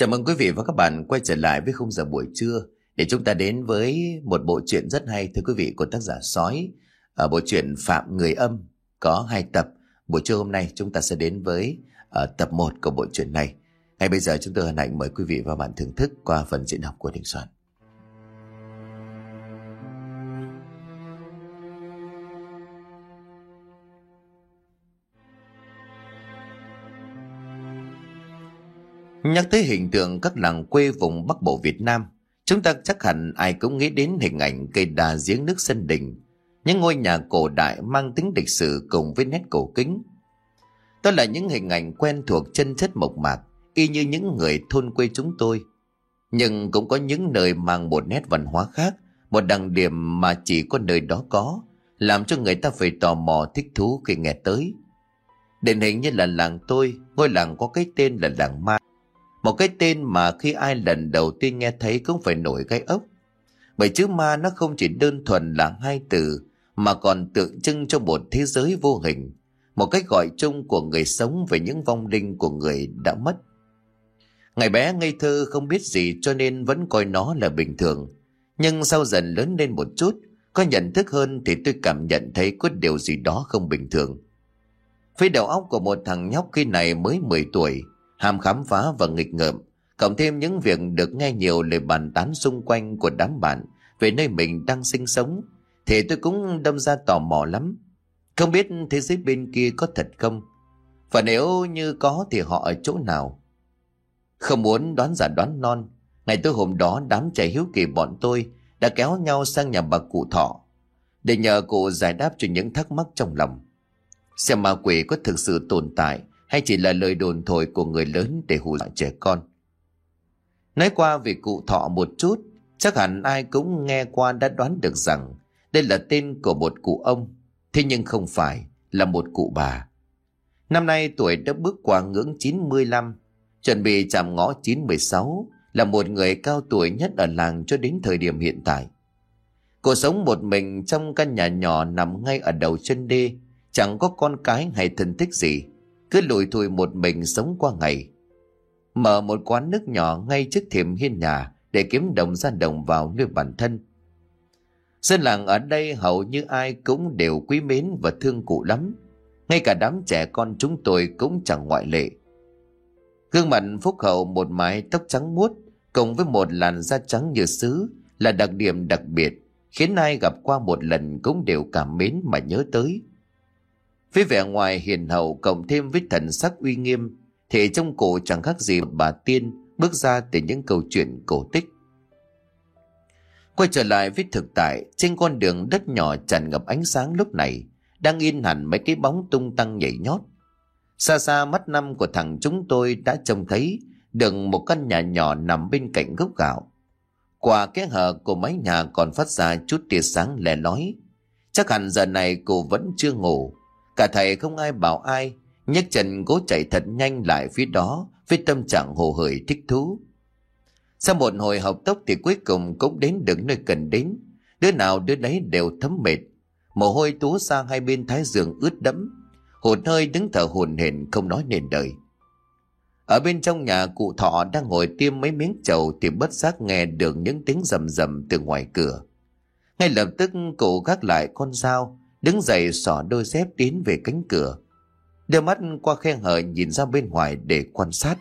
Chào mừng quý vị và các bạn quay trở lại với khung giờ buổi trưa để chúng ta đến với một bộ truyện rất hay thưa quý vị của tác giả Sói. Ở bộ truyện Phạm Người Âm có hai tập. Buổi trưa hôm nay chúng ta sẽ đến với uh, tập 1 của bộ truyện này. Ngay bây giờ chúng tôi hân hạnh mời quý vị và bạn thưởng thức qua phần diễn đọc của Đình Soạn. Nhắc tới hình tượng các làng quê vùng Bắc Bộ Việt Nam, chúng ta chắc hẳn ai cũng nghĩ đến hình ảnh cây đà giếng nước sân đình, những ngôi nhà cổ đại mang tính lịch sử cùng với nét cổ kính. Đó là những hình ảnh quen thuộc chân chất mộc mạc, y như những người thôn quê chúng tôi. Nhưng cũng có những nơi mang một nét văn hóa khác, một đặc điểm mà chỉ có nơi đó có, làm cho người ta phải tò mò thích thú khi nghe tới. Điển hình như là làng tôi, ngôi làng có cái tên là làng Ma. Một cái tên mà khi ai lần đầu tiên nghe thấy cũng phải nổi gai ốc. Bởi chữ ma nó không chỉ đơn thuần là hai từ mà còn tượng trưng cho một thế giới vô hình, một cách gọi chung của người sống về những vong linh của người đã mất. Ngày bé ngây thơ không biết gì cho nên vẫn coi nó là bình thường. Nhưng sau dần lớn lên một chút, có nhận thức hơn thì tôi cảm nhận thấy có điều gì đó không bình thường. Phía đầu óc của một thằng nhóc khi này mới 10 tuổi, ham khám phá và nghịch ngợm, cộng thêm những việc được nghe nhiều lời bàn tán xung quanh của đám bạn về nơi mình đang sinh sống, thì tôi cũng đâm ra tò mò lắm. Không biết thế giới bên kia có thật không? Và nếu như có thì họ ở chỗ nào? Không muốn đoán giả đoán non, ngày tối hôm đó đám trẻ hiếu kỳ bọn tôi đã kéo nhau sang nhà bà cụ thọ để nhờ cụ giải đáp cho những thắc mắc trong lòng. Xem ma quỷ có thực sự tồn tại hay chỉ là lời đồn thổi của người lớn để hù dọa trẻ con. Nói qua về cụ thọ một chút, chắc hẳn ai cũng nghe qua đã đoán được rằng đây là tên của một cụ ông, thế nhưng không phải là một cụ bà. Năm nay tuổi đã bước qua ngưỡng 95, chuẩn bị chạm ngõ 96, là một người cao tuổi nhất ở làng cho đến thời điểm hiện tại. Cô sống một mình trong căn nhà nhỏ nằm ngay ở đầu chân đê, chẳng có con cái hay thân thích gì cứ lủi thủi một mình sống qua ngày. Mở một quán nước nhỏ ngay trước thềm hiên nhà để kiếm đồng ra đồng vào nuôi bản thân. Dân làng ở đây hầu như ai cũng đều quý mến và thương cụ lắm. Ngay cả đám trẻ con chúng tôi cũng chẳng ngoại lệ. Gương mặt phúc hậu một mái tóc trắng muốt cùng với một làn da trắng như sứ, là đặc điểm đặc biệt, khiến ai gặp qua một lần cũng đều cảm mến mà nhớ tới. Với vẻ ngoài hiền hậu cộng thêm với thần sắc uy nghiêm thì trong cổ chẳng khác gì một bà tiên bước ra từ những câu chuyện cổ tích. Quay trở lại với thực tại, trên con đường đất nhỏ tràn ngập ánh sáng lúc này, đang in hẳn mấy cái bóng tung tăng nhảy nhót. Xa xa mắt năm của thằng chúng tôi đã trông thấy được một căn nhà nhỏ nằm bên cạnh gốc gạo. Qua cái hở của mái nhà còn phát ra chút tia sáng lẻ lói. Chắc hẳn giờ này cô vẫn chưa ngủ, Cả thầy không ai bảo ai, nhấc chân cố chạy thật nhanh lại phía đó với tâm trạng hồ hởi thích thú. Sau một hồi học tốc thì cuối cùng cũng đến được nơi cần đến. Đứa nào đứa đấy đều thấm mệt. Mồ hôi túa sang hai bên thái giường ướt đẫm. Hụt hơi đứng thở hồn hển không nói nên đời. Ở bên trong nhà cụ thọ đang ngồi tiêm mấy miếng trầu thì bất giác nghe được những tiếng rầm rầm từ ngoài cửa. Ngay lập tức cụ gác lại con dao đứng dậy xỏ đôi dép tiến về cánh cửa. Đưa mắt qua khe hở nhìn ra bên ngoài để quan sát.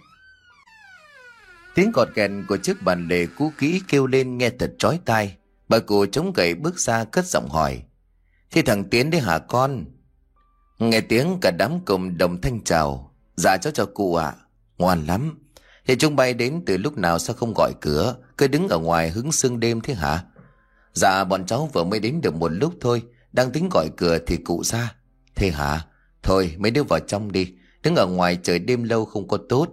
Tiếng cọt kèn của chiếc bàn lề cũ kỹ kêu lên nghe thật chói tai. Bà cụ chống gậy bước ra cất giọng hỏi. Thì thằng tiến đấy hả con? Nghe tiếng cả đám cùng đồng thanh chào dạ cháu chào cụ ạ. Ngoan lắm. Thì chúng bay đến từ lúc nào sao không gọi cửa? Cứ đứng ở ngoài hứng sương đêm thế hả? Dạ bọn cháu vừa mới đến được một lúc thôi đang tính gọi cửa thì cụ ra. Thế hả? Thôi, mấy đứa vào trong đi. Đứng ở ngoài trời đêm lâu không có tốt.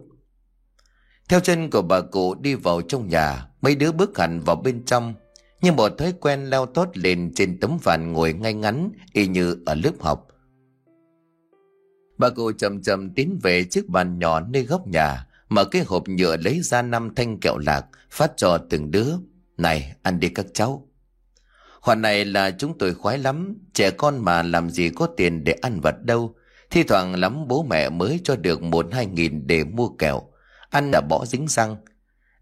Theo chân của bà cụ đi vào trong nhà, Mấy đứa bước hẳn vào bên trong. Nhưng một thói quen leo tốt lên trên tấm ván ngồi ngay ngắn, Y như ở lớp học. Bà cụ chậm chậm tiến về chiếc bàn nhỏ nơi góc nhà, Mở cái hộp nhựa lấy ra năm thanh kẹo lạc, Phát cho từng đứa. Này, ăn đi các cháu. Hoàn này là chúng tôi khoái lắm, trẻ con mà làm gì có tiền để ăn vật đâu. Thi thoảng lắm bố mẹ mới cho được một hai nghìn để mua kẹo. Ăn đã bỏ dính răng.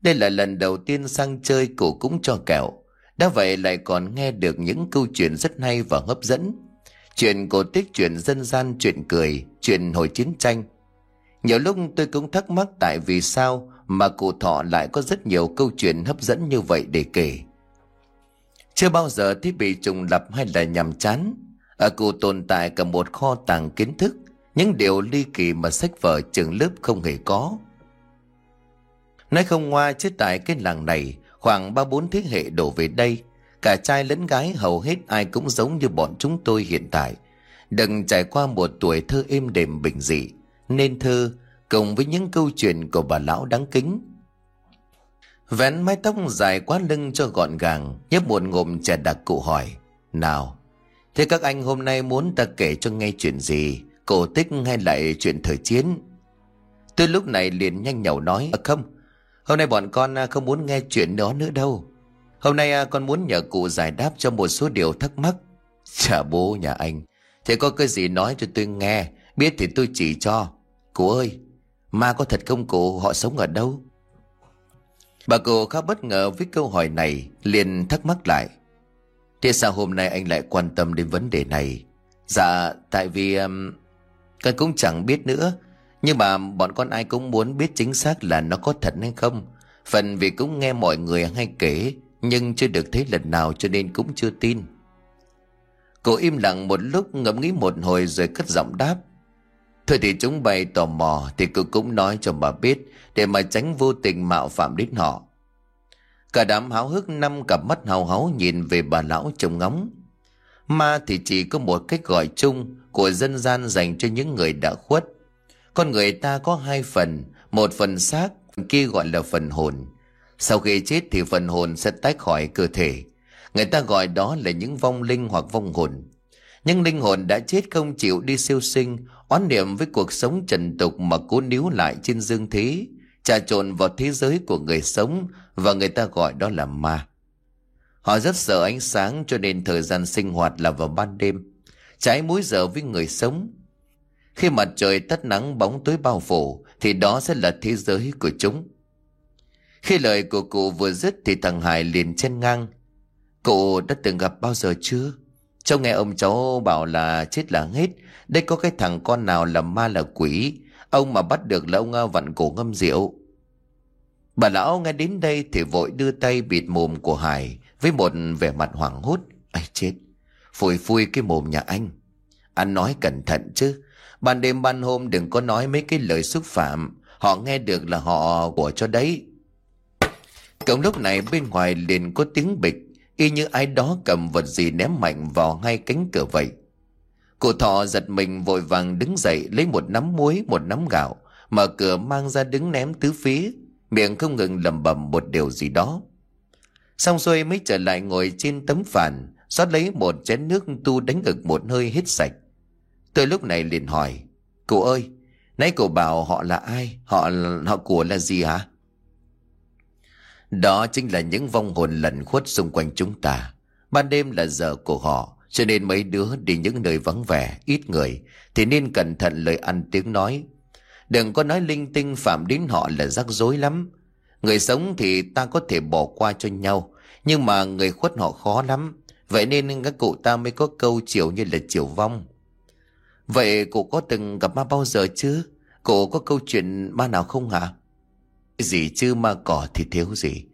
Đây là lần đầu tiên sang chơi cụ cũng cho kẹo. Đã vậy lại còn nghe được những câu chuyện rất hay và hấp dẫn. Chuyện cổ tích, chuyện dân gian, chuyện cười, chuyện hồi chiến tranh. Nhiều lúc tôi cũng thắc mắc tại vì sao mà cụ thọ lại có rất nhiều câu chuyện hấp dẫn như vậy để kể. Chưa bao giờ thiết bị trùng lập hay là nhàm chán. Ở cụ tồn tại cả một kho tàng kiến thức, những điều ly kỳ mà sách vở trường lớp không hề có. Nói không ngoa chứ tại cái làng này, khoảng ba bốn thế hệ đổ về đây, cả trai lẫn gái hầu hết ai cũng giống như bọn chúng tôi hiện tại. Đừng trải qua một tuổi thơ êm đềm bình dị, nên thơ cùng với những câu chuyện của bà lão đáng kính. Vén mái tóc dài quá lưng cho gọn gàng, nhấp một ngụm trà đặc cụ hỏi. Nào, thế các anh hôm nay muốn ta kể cho nghe chuyện gì? Cổ tích hay lại chuyện thời chiến? Tôi lúc này liền nhanh nhẩu nói, à không, hôm nay bọn con không muốn nghe chuyện đó nữa đâu. Hôm nay à, con muốn nhờ cụ giải đáp cho một số điều thắc mắc. Chà bố nhà anh, thế có cái gì nói cho tôi nghe, biết thì tôi chỉ cho. Cụ ơi, ma có thật không cụ, họ sống ở đâu? Bà cô khá bất ngờ với câu hỏi này, liền thắc mắc lại. Thế sao hôm nay anh lại quan tâm đến vấn đề này? Dạ, tại vì... Um, con cũng chẳng biết nữa. Nhưng mà bọn con ai cũng muốn biết chính xác là nó có thật hay không. Phần vì cũng nghe mọi người hay kể, nhưng chưa được thấy lần nào cho nên cũng chưa tin. Cô im lặng một lúc ngẫm nghĩ một hồi rồi cất giọng đáp. Thôi thì chúng bày tò mò thì cô cũng nói cho bà biết để mà tránh vô tình mạo phạm đến họ. Cả đám háo hức năm cặp mắt hào háo nhìn về bà lão trông ngóng. Ma thì chỉ có một cách gọi chung của dân gian dành cho những người đã khuất. Con người ta có hai phần, một phần xác, phần kia gọi là phần hồn. Sau khi chết thì phần hồn sẽ tách khỏi cơ thể. Người ta gọi đó là những vong linh hoặc vong hồn. Nhưng linh hồn đã chết không chịu đi siêu sinh, oán niệm với cuộc sống trần tục mà cố níu lại trên dương thế, trà trộn vào thế giới của người sống và người ta gọi đó là ma. Họ rất sợ ánh sáng cho nên thời gian sinh hoạt là vào ban đêm, trái múi giờ với người sống. Khi mặt trời tắt nắng bóng tối bao phủ thì đó sẽ là thế giới của chúng. Khi lời của cụ vừa dứt thì thằng Hải liền chen ngang. Cụ đã từng gặp bao giờ chưa? Cháu nghe ông cháu bảo là chết là hết. Đây có cái thằng con nào là ma là quỷ. Ông mà bắt được là ông vặn cổ ngâm rượu. Bà lão nghe đến đây thì vội đưa tay bịt mồm của Hải với một vẻ mặt hoảng hốt. Ây chết, phủi phui cái mồm nhà anh. Anh nói cẩn thận chứ. Ban đêm ban hôm đừng có nói mấy cái lời xúc phạm. Họ nghe được là họ của cho đấy. Cộng lúc này bên ngoài liền có tiếng bịch y như ai đó cầm vật gì ném mạnh vào ngay cánh cửa vậy. Cụ thọ giật mình vội vàng đứng dậy lấy một nắm muối, một nắm gạo, mở cửa mang ra đứng ném tứ phía, miệng không ngừng lẩm bẩm một điều gì đó. Xong xuôi mới trở lại ngồi trên tấm phản, xót lấy một chén nước tu đánh ực một hơi hết sạch. Tôi lúc này liền hỏi, cụ ơi, nãy cụ bảo họ là ai, họ họ của là gì hả? Đó chính là những vong hồn lẩn khuất xung quanh chúng ta. Ban đêm là giờ của họ, cho nên mấy đứa đi những nơi vắng vẻ, ít người, thì nên cẩn thận lời ăn tiếng nói. Đừng có nói linh tinh phạm đến họ là rắc rối lắm. Người sống thì ta có thể bỏ qua cho nhau, nhưng mà người khuất họ khó lắm. Vậy nên các cụ ta mới có câu chiều như là chiều vong. Vậy cụ có từng gặp ma bao giờ chứ? Cụ có câu chuyện ma nào không hả? Gì chứ ma cỏ thì thiếu gì.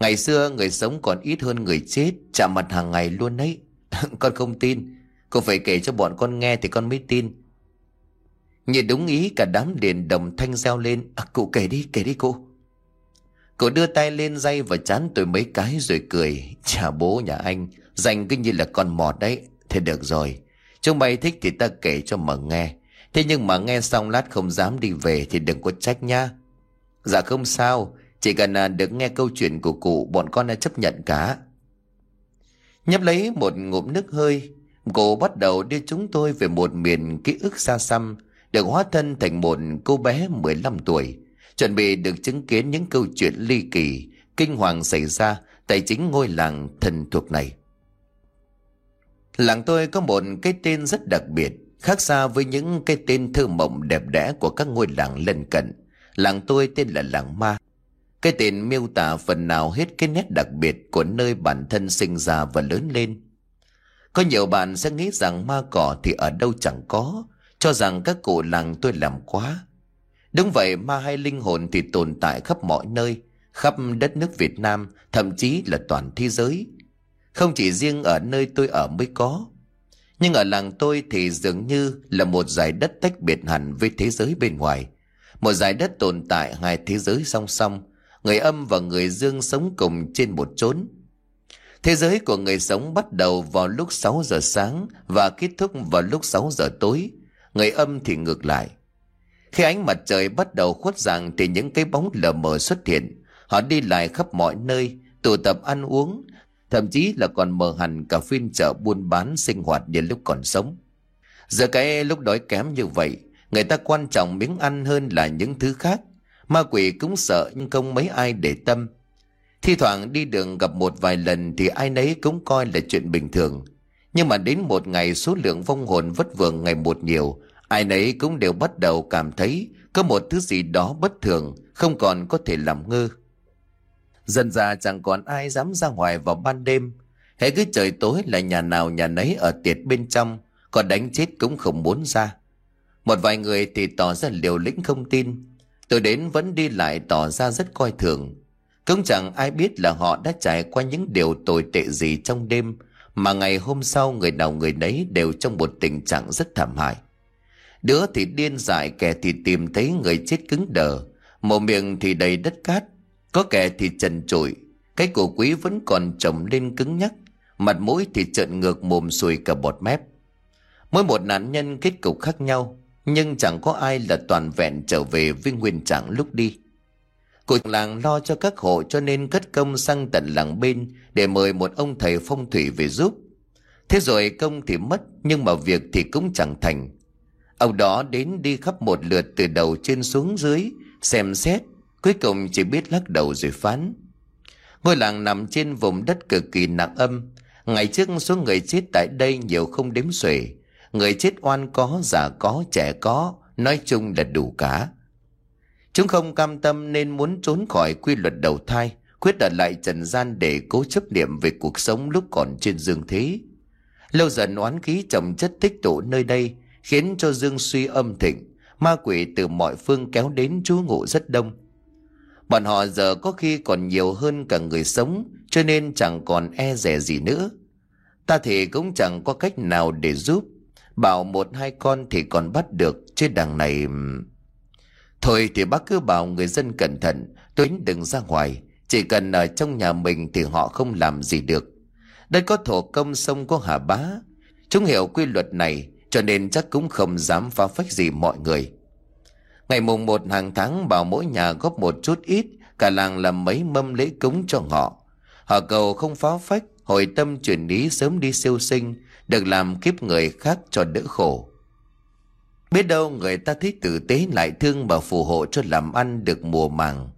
Ngày xưa người sống còn ít hơn người chết, chạm mặt hàng ngày luôn đấy. con không tin, cô phải kể cho bọn con nghe thì con mới tin. Nhìn đúng ý cả đám liền đồng thanh reo lên. À, cụ kể đi, kể đi cô. Cụ đưa tay lên dây và chán tôi mấy cái rồi cười. Chà bố nhà anh, dành cứ như là con mọt đấy. Thế được rồi, chúng mày thích thì ta kể cho mà nghe. Thế nhưng mà nghe xong lát không dám đi về thì đừng có trách nha. Dạ không sao, chỉ cần à, được nghe câu chuyện của cụ bọn con đã chấp nhận cả. Nhấp lấy một ngụm nước hơi, cô bắt đầu đưa chúng tôi về một miền ký ức xa xăm, được hóa thân thành một cô bé 15 tuổi, chuẩn bị được chứng kiến những câu chuyện ly kỳ, kinh hoàng xảy ra tại chính ngôi làng thần thuộc này. Làng tôi có một cái tên rất đặc biệt, khác xa với những cái tên thơ mộng đẹp đẽ của các ngôi làng lân cận. Làng tôi tên là làng ma. Cái tên miêu tả phần nào hết cái nét đặc biệt của nơi bản thân sinh ra và lớn lên. Có nhiều bạn sẽ nghĩ rằng ma cỏ thì ở đâu chẳng có, cho rằng các cụ làng tôi làm quá. Đúng vậy ma hay linh hồn thì tồn tại khắp mọi nơi, khắp đất nước Việt Nam, thậm chí là toàn thế giới. Không chỉ riêng ở nơi tôi ở mới có. Nhưng ở làng tôi thì dường như là một giải đất tách biệt hẳn với thế giới bên ngoài. Một giải đất tồn tại hai thế giới song song, người âm và người dương sống cùng trên một chốn. Thế giới của người sống bắt đầu vào lúc 6 giờ sáng và kết thúc vào lúc 6 giờ tối, người âm thì ngược lại. Khi ánh mặt trời bắt đầu khuất dạng thì những cái bóng lờ mờ xuất hiện, họ đi lại khắp mọi nơi, tụ tập ăn uống, thậm chí là còn mở hẳn cả phiên chợ buôn bán sinh hoạt như lúc còn sống. Giờ cái lúc đói kém như vậy, người ta quan trọng miếng ăn hơn là những thứ khác. Ma quỷ cũng sợ nhưng không mấy ai để tâm. Thi thoảng đi đường gặp một vài lần thì ai nấy cũng coi là chuyện bình thường. Nhưng mà đến một ngày số lượng vong hồn vất vưởng ngày một nhiều, ai nấy cũng đều bắt đầu cảm thấy có một thứ gì đó bất thường, không còn có thể làm ngơ. Dần ra chẳng còn ai dám ra ngoài vào ban đêm. Hễ cứ trời tối là nhà nào nhà nấy ở tiệt bên trong, còn đánh chết cũng không muốn ra. Một vài người thì tỏ ra liều lĩnh không tin. Tôi đến vẫn đi lại tỏ ra rất coi thường. Cũng chẳng ai biết là họ đã trải qua những điều tồi tệ gì trong đêm, mà ngày hôm sau người nào người nấy đều trong một tình trạng rất thảm hại. Đứa thì điên dại, kẻ thì tìm thấy người chết cứng đờ, mồm miệng thì đầy đất cát, có kẻ thì trần trụi, cái cổ quý vẫn còn trồng lên cứng nhắc, mặt mũi thì trợn ngược mồm sùi cả bọt mép. Mỗi một nạn nhân kết cục khác nhau, nhưng chẳng có ai là toàn vẹn trở về với nguyên trạng lúc đi. Cụ làng lo cho các hộ cho nên cất công sang tận làng bên để mời một ông thầy phong thủy về giúp. Thế rồi công thì mất nhưng mà việc thì cũng chẳng thành. Ông đó đến đi khắp một lượt từ đầu trên xuống dưới, xem xét, cuối cùng chỉ biết lắc đầu rồi phán. Ngôi làng nằm trên vùng đất cực kỳ nặng âm. Ngày trước số người chết tại đây nhiều không đếm xuể. Người chết oan có, già có, trẻ có, nói chung là đủ cả. Chúng không cam tâm nên muốn trốn khỏi quy luật đầu thai, quyết ở lại trần gian để cố chấp niệm về cuộc sống lúc còn trên dương thế. Lâu dần oán khí chồng chất tích tụ nơi đây, khiến cho dương suy âm thịnh, ma quỷ từ mọi phương kéo đến trú ngụ rất đông. Bọn họ giờ có khi còn nhiều hơn cả người sống, cho nên chẳng còn e rẻ gì nữa. Ta thì cũng chẳng có cách nào để giúp, bảo một hai con thì còn bắt được, chứ đằng này... Thôi thì bác cứ bảo người dân cẩn thận, tuấn đừng ra ngoài. Chỉ cần ở trong nhà mình thì họ không làm gì được. Đây có thổ công sông có hà bá. Chúng hiểu quy luật này cho nên chắc cũng không dám phá phách gì mọi người. Ngày mùng một hàng tháng bảo mỗi nhà góp một chút ít, cả làng làm mấy mâm lễ cúng cho họ. Họ cầu không phá phách, hồi tâm chuyển lý sớm đi siêu sinh, được làm kiếp người khác cho đỡ khổ. Biết đâu người ta thích tử tế lại thương và phù hộ cho làm ăn được mùa màng.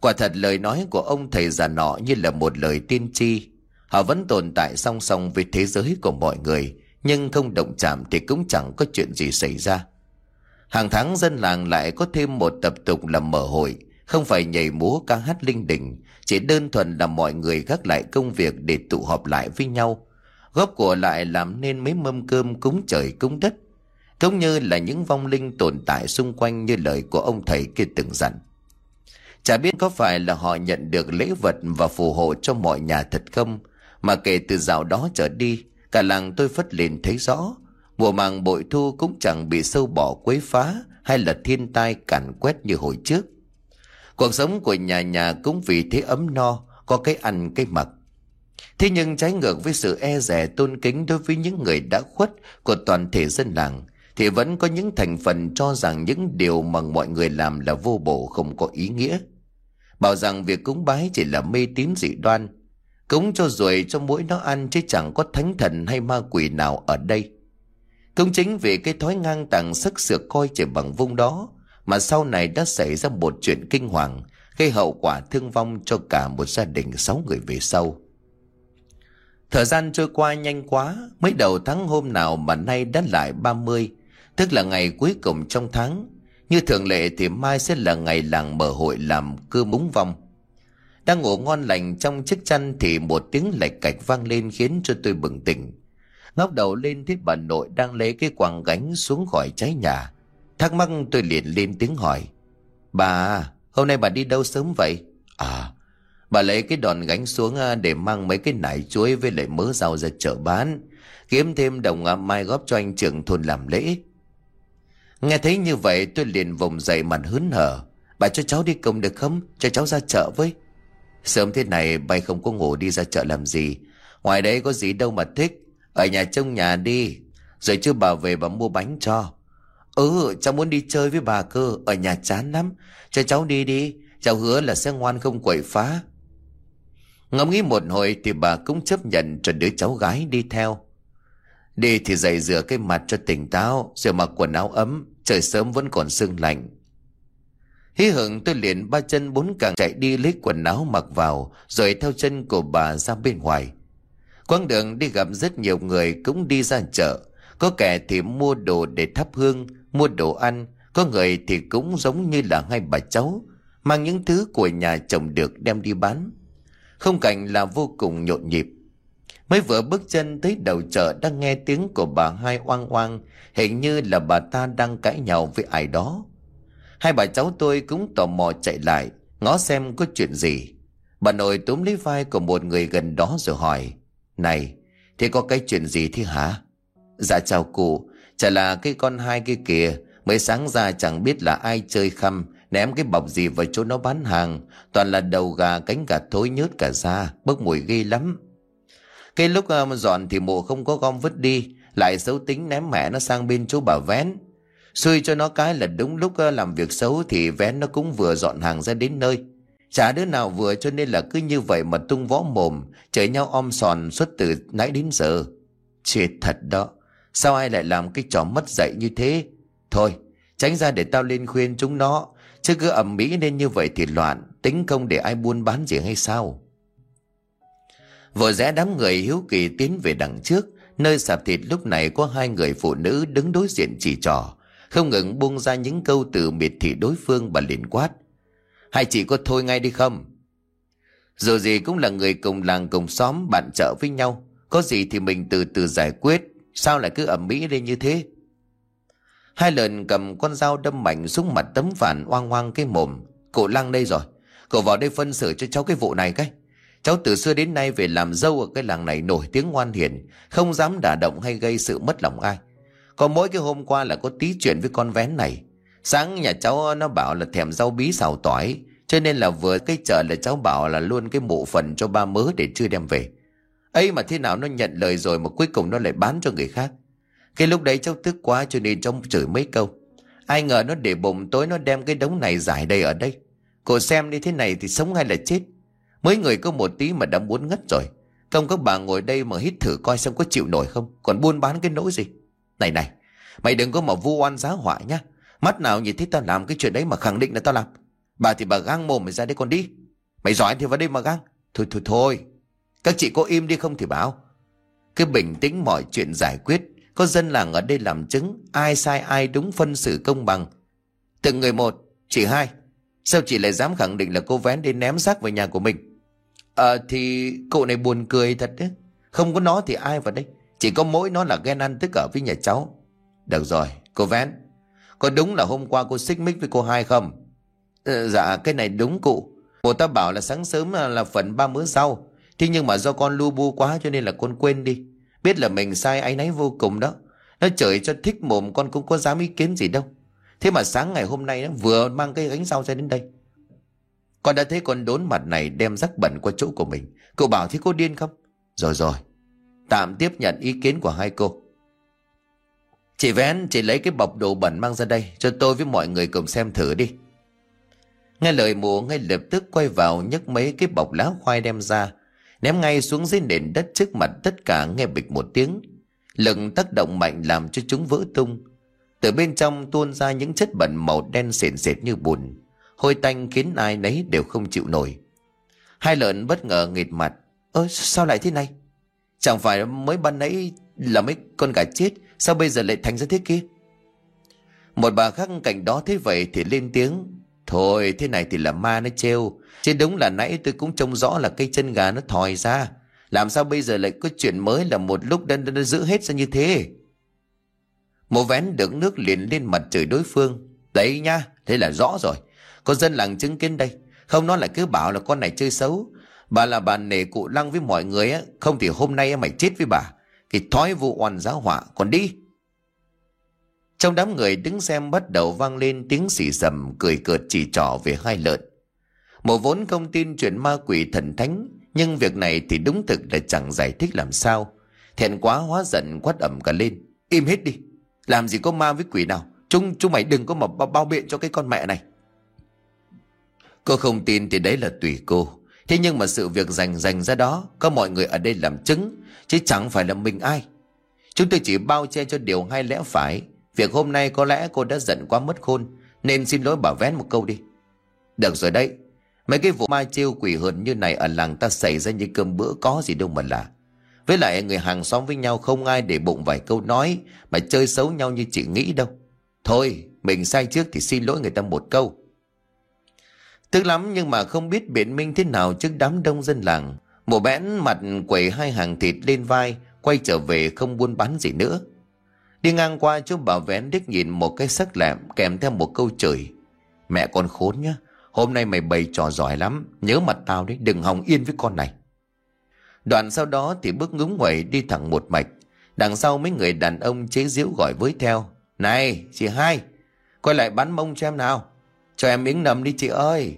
Quả thật lời nói của ông thầy già nọ như là một lời tiên tri. Họ vẫn tồn tại song song với thế giới của mọi người, nhưng không động chạm thì cũng chẳng có chuyện gì xảy ra. Hàng tháng dân làng lại có thêm một tập tục là mở hội, không phải nhảy múa ca hát linh đình, chỉ đơn thuần là mọi người gác lại công việc để tụ họp lại với nhau, góp của lại làm nên mấy mâm cơm cúng trời cúng đất, cũng như là những vong linh tồn tại xung quanh như lời của ông thầy kia từng dặn. Chả biết có phải là họ nhận được lễ vật và phù hộ cho mọi nhà thật không, mà kể từ dạo đó trở đi, cả làng tôi phất lên thấy rõ, mùa màng bội thu cũng chẳng bị sâu bọ quấy phá hay là thiên tai càn quét như hồi trước. Cuộc sống của nhà nhà cũng vì thế ấm no, có cái ăn cái mặc. Thế nhưng trái ngược với sự e rẻ tôn kính đối với những người đã khuất của toàn thể dân làng, thì vẫn có những thành phần cho rằng những điều mà mọi người làm là vô bổ không có ý nghĩa. Bảo rằng việc cúng bái chỉ là mê tín dị đoan, cúng cho ruồi cho mỗi nó ăn chứ chẳng có thánh thần hay ma quỷ nào ở đây. Cũng chính vì cái thói ngang tàng sức sửa coi chỉ bằng vung đó mà sau này đã xảy ra một chuyện kinh hoàng gây hậu quả thương vong cho cả một gia đình sáu người về sau. Thời gian trôi qua nhanh quá, mới đầu tháng hôm nào mà nay đã lại 30, tức là ngày cuối cùng trong tháng. Như thường lệ thì mai sẽ là ngày làng mở hội làm cưa múng vong. Đang ngủ ngon lành trong chiếc chăn thì một tiếng lạch cạch vang lên khiến cho tôi bừng tỉnh. Ngóc đầu lên thấy bà nội đang lấy cái quàng gánh xuống khỏi trái nhà. Thắc mắc tôi liền lên tiếng hỏi. Bà, hôm nay bà đi đâu sớm vậy? À, bà lấy cái đòn gánh xuống à, để mang mấy cái nải chuối với lại mớ rau ra chợ bán. Kiếm thêm đồng à, mai góp cho anh trưởng thôn làm lễ. Nghe thấy như vậy tôi liền vùng dậy mặt hớn hở. Bà cho cháu đi công được không? Cho cháu ra chợ với. Sớm thế này bay không có ngủ đi ra chợ làm gì. Ngoài đấy có gì đâu mà thích. Ở nhà trông nhà đi. Rồi chưa bà về bà mua bánh cho. Ừ cháu muốn đi chơi với bà cơ, Ở nhà chán lắm. Cho cháu đi đi, Cháu hứa là sẽ ngoan không quậy phá. Ngẫm nghĩ một hồi Thì bà cũng chấp nhận cho đứa cháu gái đi theo. Đi thì dậy rửa cái mặt cho tỉnh táo Rồi mặc quần áo ấm, Trời sớm vẫn còn sương lạnh. Hí hưởng tôi liền ba chân bốn càng chạy đi lấy quần áo mặc vào, Rồi theo chân của bà ra bên ngoài. Quãng đường đi gặp rất nhiều người cũng đi ra chợ. Có kẻ thì mua đồ để thắp hương Mua đồ ăn, Có người thì cũng giống như là hai bà cháu, Mang những thứ của nhà chồng được đem đi bán. Không cảnh là vô cùng nhộn nhịp. Mới vừa bước chân tới đầu chợ đang nghe tiếng của bà hai oang oang, Hình như là bà ta đang cãi nhau với ai đó. Hai bà cháu tôi cũng tò mò chạy lại, Ngó xem có chuyện gì. Bà nội túm lấy vai của một người gần đó rồi hỏi, Này, Thế có cái chuyện gì thế hả? Dạ chào cụ Chả là cái con hai kia kìa Mới sáng ra chẳng biết là ai chơi khăm Ném cái bọc gì vào chỗ nó bán hàng. Toàn là đầu gà cánh gà thối nhớt cả da Bốc mùi ghê lắm. Cái lúc uh, dọn thì mụ không có gom vứt đi Lại xấu tính ném mẹ nó sang bên chỗ bà vén. Xui cho nó cái là đúng lúc uh, làm việc xấu Thì vén nó cũng vừa dọn hàng ra đến nơi. Chả đứa nào vừa cho nên là cứ như vậy mà tung võ mồm chở nhau om sòn suốt từ nãy đến giờ. Chết thật đó. Sao ai lại làm cái trò mất dạy như thế? Thôi, tránh ra để tao lên khuyên chúng nó. Chứ cứ ẩm mỹ nên như vậy thì loạn, Tính không để ai buôn bán gì hay sao? Vội rẽ đám người hiếu kỳ tiến về đằng trước. Nơi sạp thịt lúc này có hai người phụ nữ đứng đối diện chỉ trò. Không ngừng buông ra những câu từ miệt thị đối phương và liền quát. Hai chị có thôi ngay đi không? Dù gì cũng là người cùng làng cùng xóm bạn trợ với nhau. Có gì thì mình từ từ giải quyết. Sao lại cứ ẩm mỹ lên như thế? Hai lần cầm con dao đâm mạnh xuống mặt tấm phản oang oang cái mồm. Cậu lăng đây rồi. Cậu vào đây phân xử cho cháu cái vụ này cái. Cháu từ xưa đến nay về làm dâu ở cái làng này nổi tiếng ngoan hiền, Không dám đả động hay gây sự mất lòng ai. Còn mỗi cái hôm qua là có tí chuyện với con vén này. Sáng nhà cháu nó bảo là thèm rau bí xào tỏi, Cho nên là vừa cái chợ là cháu bảo là luôn cái mộ phần cho ba mớ để chưa đem về ấy mà thế nào nó nhận lời rồi mà cuối cùng nó lại bán cho người khác? Cái lúc đấy cháu tức quá cho nên cháu chửi mấy câu. Ai ngờ nó để bụng tối nó đem cái đống này giải đây ở đây. Cô xem đi thế này thì sống hay là chết? Mấy người có một tí mà đã muốn ngất rồi. Không có bà ngồi đây mà hít thử coi xem có chịu nổi không. Còn buôn bán cái nỗi gì? Này này, mày đừng có mà vu oan giá họa nhá. Mắt nào nhìn thấy tao làm cái chuyện đấy mà khẳng định là tao làm. Bà thì bà gang mồm mày ra đây còn đi. Mày giỏi thì vào đây mà gang. Thôi thôi thôi các chị có im đi không thì báo. Cứ bình tĩnh mọi chuyện giải quyết. Có dân làng ở đây làm chứng Ai sai ai đúng phân xử công bằng. Từng người một Chị hai. Sao chị lại dám khẳng định là cô vén đến ném xác vào nhà của mình? Ờ thì cậu này buồn cười thật đấy. Không có nó thì ai vào đây? Chỉ có mỗi nó là ghen ăn tức ở với nhà cháu. Được rồi cô vén. Có đúng là hôm qua cô xích mích với cô hai không? Ừ, Dạ cái này đúng cụ. Cô ta bảo là sáng sớm là phần ba bữa rau. Thế nhưng mà do con lu bu quá cho nên là con quên đi. Biết là mình sai áy náy vô cùng đó. Nó chửi cho thích mồm con cũng có dám ý kiến gì đâu. Thế mà sáng ngày hôm nay nó vừa mang cái gánh rau ra đến đây. Con đã thấy con đốn mặt này đem rắc bẩn qua chỗ của mình. Cậu bảo thế cô điên không? Rồi rồi. Tạm tiếp nhận ý kiến của hai cô. Chị Vén, chị lấy cái bọc đồ bẩn mang ra đây cho tôi với mọi người cùng xem thử đi. Nghe lời mụ ngay lập tức quay vào nhấc mấy cái bọc lá khoai đem ra ném ngay xuống dưới nền đất trước mặt tất cả nghe bịch một tiếng. Lực tác động mạnh làm cho chúng vỡ tung. Từ bên trong tuôn ra những chất bẩn màu đen sền sệt như bùn. Hôi tanh khiến ai nấy đều không chịu nổi. Hai lợn bất ngờ nghịt mặt. Ơ, sao lại thế này? Chẳng phải mới ban nãy là mấy con gà chết, sao bây giờ lại thành ra thế kia? Một bà khác cạnh đó thế vậy thì lên tiếng. Thôi thế này thì là ma nó trêu. Chứ đúng là nãy tôi cũng trông rõ là cây chân gà nó thòi ra. Làm sao bây giờ lại có chuyện mới là một lúc đã, đã giữ hết ra như thế? Một vén đựng nước liền lên mặt trời đối phương. Đấy nha, thế là rõ rồi. Có dân làng chứng kiến đây. Không nó lại cứ bảo là con này chơi xấu. Bà là bà nể cụ lăng với mọi người á. Không thì hôm nay mày chết với bà. Cái thói vụ oan giáo họa. Còn đi. Trong đám người đứng xem bắt đầu vang lên tiếng xì sầm cười cợt chỉ trỏ về hai lợn. Một vốn không tin chuyện ma quỷ thần thánh, nhưng việc này thì đúng thực là chẳng giải thích làm sao. Thẹn quá hóa giận quát ẩm cả lên. Im hết đi. Làm gì có ma với quỷ nào. Chúng chúng mày đừng có mà bao, bao biện cho cái con mẹ này. Cô không tin thì đấy là tùy cô. Thế nhưng mà sự việc dành dành ra đó, có mọi người ở đây làm chứng, chứ chẳng phải là mình ai. Chúng tôi chỉ bao che cho điều hay lẽ phải, Việc hôm nay có lẽ cô đã giận quá mất khôn, Nên xin lỗi bà vén một câu đi. Được rồi đấy, Mấy cái vụ ma chiêu quỷ hờn như này Ở làng ta xảy ra như cơm bữa có gì đâu mà lạ. Với lại người hàng xóm với nhau Không ai để bụng vài câu nói Mà chơi xấu nhau như chị nghĩ đâu. Thôi, mình sai trước thì xin lỗi người ta một câu. Tức lắm nhưng mà không biết biện minh thế nào trước đám đông dân làng. Một bẽn mặt quẩy hai hàng thịt lên vai, Quay trở về không buôn bán gì nữa. Đi ngang qua chú bảo vén đích nhìn một cái sắc lẹm kèm theo một câu chửi. Mẹ con khốn nhá, hôm nay mày bày trò giỏi lắm, nhớ mặt tao đấy, đừng hòng yên với con này. Đoạn sau đó thì bước ngúng quẩy đi thẳng một mạch. Đằng sau mấy người đàn ông chế giễu gọi với theo. Này, chị hai, quay lại bắn mông cho em nào. Cho em miếng nầm đi chị ơi.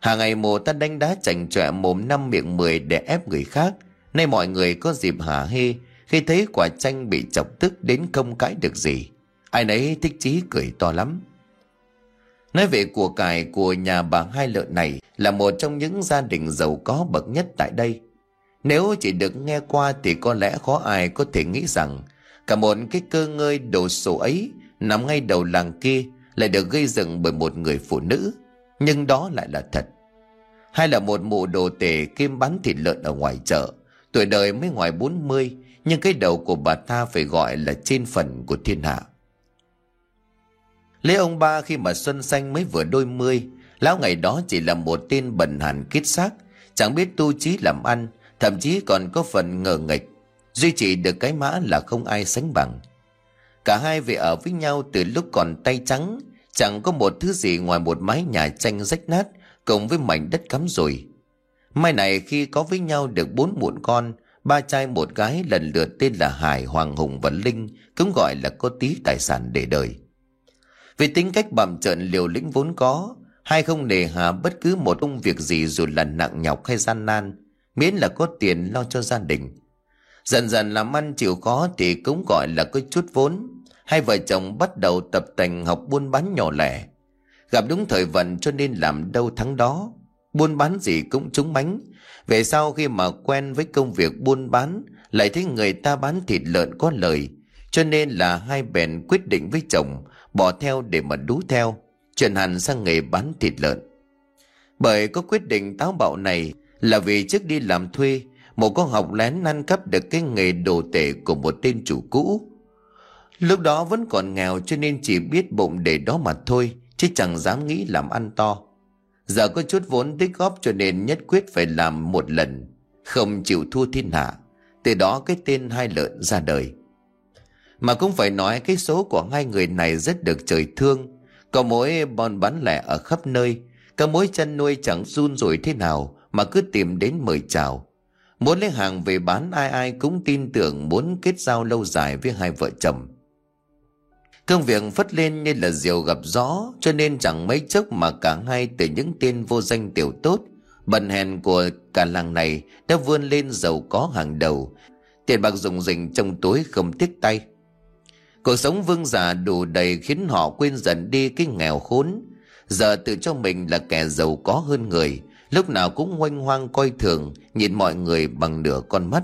Hàng ngày mùa ta đánh đá chảnh chọe mồm năm miệng mười để ép người khác. Nay mọi người có dịp hả hê khi thấy quả chanh bị chọc tức đến không cãi được gì. Ai nấy thích chí cười to lắm. Nói về của cải của nhà bà hai lợn này là một trong những gia đình giàu có bậc nhất tại đây. Nếu chỉ được nghe qua thì có lẽ khó ai có thể nghĩ rằng cả một cái cơ ngơi đồ sổ ấy nằm ngay đầu làng kia lại được gây dựng bởi một người phụ nữ. Nhưng đó lại là thật. Hay là một mụ đồ tể kim bán thịt lợn ở ngoài chợ, tuổi đời mới ngoài 40 nhưng cái đầu của bà ta phải gọi là trên phần của thiên hạ. Lấy ông ba khi mà Xuân Xanh mới vừa đôi mươi, lão ngày đó chỉ là một tên bần hàn kết xác, chẳng biết tu trí làm ăn, thậm chí còn có phần ngờ nghịch, duy trì được cái mã là không ai sánh bằng. Cả hai về ở với nhau từ lúc còn tay trắng, chẳng có một thứ gì ngoài một mái nhà tranh rách nát cùng với mảnh đất cắm rồi Mai này khi có với nhau được bốn muộn con, Ba trai một gái lần lượt tên là Hải, Hoàng Hùng và Linh, cũng gọi là có tí tài sản để đời. Vì tính cách bầm trợn liều lĩnh vốn có, hai không nề hà bất cứ một công việc gì dù là nặng nhọc hay gian nan, miễn là có tiền lo cho gia đình. Dần dần làm ăn chịu khó thì cũng gọi là có chút vốn. Hai vợ chồng bắt đầu tập tành học buôn bán nhỏ lẻ. Gặp đúng thời vận cho nên làm đâu thắng đó. Buôn bán gì cũng trúng bánh, về sau khi mà quen với công việc buôn bán, lại thấy người ta bán thịt lợn có lời, cho nên là hai bèn quyết định với chồng bỏ theo để mà đú theo, chuyển hẳn sang nghề bán thịt lợn. Bởi có quyết định táo bạo này là vì trước đi làm thuê, một con học lén năn cấp được cái nghề đồ tể của một tên chủ cũ. Lúc đó vẫn còn nghèo cho nên chỉ biết bụng để đó mà thôi, chứ chẳng dám nghĩ làm ăn to. Giờ có chút vốn tích góp cho nên nhất quyết phải làm một lần. Không chịu thua thiên hạ. Từ đó cái tên hai lợn ra đời. Mà cũng phải nói cái số của hai người này rất được trời thương. Có mối bon bán lẻ ở khắp nơi. Có mối chân nuôi chẳng run rồi thế nào Mà cứ tìm đến mời chào. Muốn lấy hàng về bán, ai ai cũng tin tưởng muốn kết giao lâu dài với hai vợ chồng. Công việc phất lên như là diều gặp gió, cho nên chẳng mấy chốc mà cả hai từ những tên vô danh tiểu tốt, bần hèn của cả làng này đã vươn lên giàu có hàng đầu. Tiền bạc dùng dình trong túi không tiếc tay. Cuộc sống vương giả đủ đầy khiến họ quên dần đi cái nghèo khốn. Giờ tự cho mình là kẻ giàu có hơn người, lúc nào cũng hoanh hoang coi thường, nhìn mọi người bằng nửa con mắt.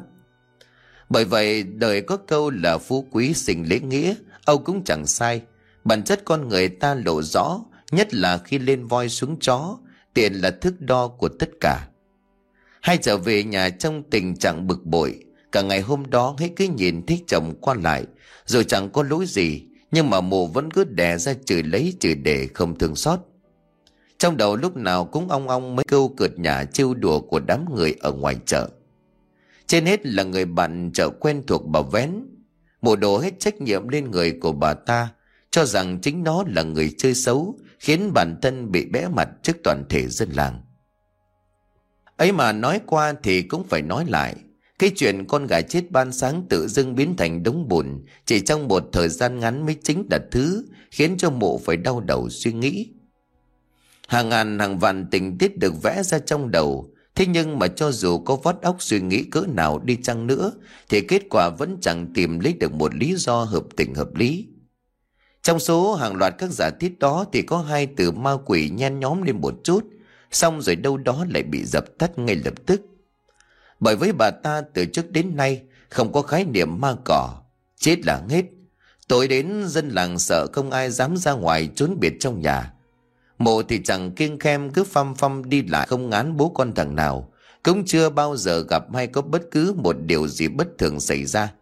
Bởi vậy đời có câu là phú quý sinh lễ nghĩa Âu cũng chẳng sai. Bản chất con người ta lộ rõ, Nhất là khi lên voi xuống chó Tiền là thước đo của tất cả. Hai trở về nhà trong tình trạng bực bội, Cả ngày hôm đó hãy cứ nhìn thấy chồng qua lại Rồi chẳng có lỗi gì, Nhưng mà mụ vẫn cứ đè ra chửi lấy chửi để không thương xót. Trong đầu lúc nào cũng ong ong mấy câu cợt nhà trêu đùa của đám người ở ngoài chợ. Trên hết là người bạn chợ quen thuộc bà Vén Mụ đổ hết trách nhiệm lên người của bà ta, Cho rằng chính nó là người chơi xấu, Khiến bản thân bị bẽ mặt trước toàn thể dân làng ấy mà nói qua thì cũng phải nói lại, cái chuyện con gà chết ban sáng tự dưng biến thành đống bùn, chỉ trong một thời gian ngắn mới chính là thứ, khiến cho mộ phải đau đầu suy nghĩ. Hàng ngàn hàng vạn tình tiết được vẽ ra trong đầu Thế nhưng mà cho dù có vắt óc suy nghĩ cỡ nào đi chăng nữa Thì kết quả vẫn chẳng tìm lấy được một lý do hợp tình hợp lý Trong số hàng loạt các giả thiết đó Thì có hai từ ma quỷ nhen nhóm lên một chút Xong rồi đâu đó lại bị dập tắt ngay lập tức bởi với bà ta từ trước đến nay không có khái niệm ma cỏ, chết là hết. Tối đến dân làng sợ không ai dám ra ngoài trốn biệt trong nhà. Mộ thì chẳng kiêng khem cứ phăm phăm đi lại không ngán bố con thằng nào. Cũng chưa bao giờ gặp hay có bất cứ một điều gì bất thường xảy ra.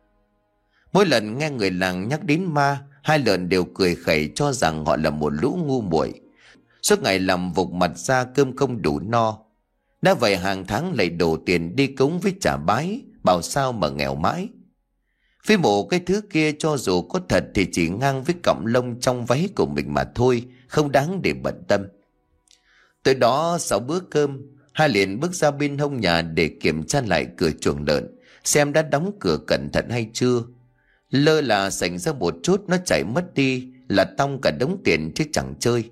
Mỗi lần nghe người làng nhắc đến ma, hai lần đều cười khẩy cho rằng họ là một lũ ngu muội. Suốt ngày làm vục mặt ra cơm không đủ no, đã vậy hàng tháng lại đổ tiền đi cúng với trả bái, bảo sao mà nghèo mãi. Phía mộ cái thứ kia cho dù có thật thì chỉ ngang với cọng lông trong váy của mình mà thôi, không đáng để bận tâm. Tới đó sau bữa cơm, hai liền bước ra bên hông nhà để kiểm tra lại cửa chuồng lợn, xem đã đóng cửa cẩn thận hay chưa. Lơ là sành ra một chút nó chạy mất đi, là tông cả đống tiền chứ chẳng chơi.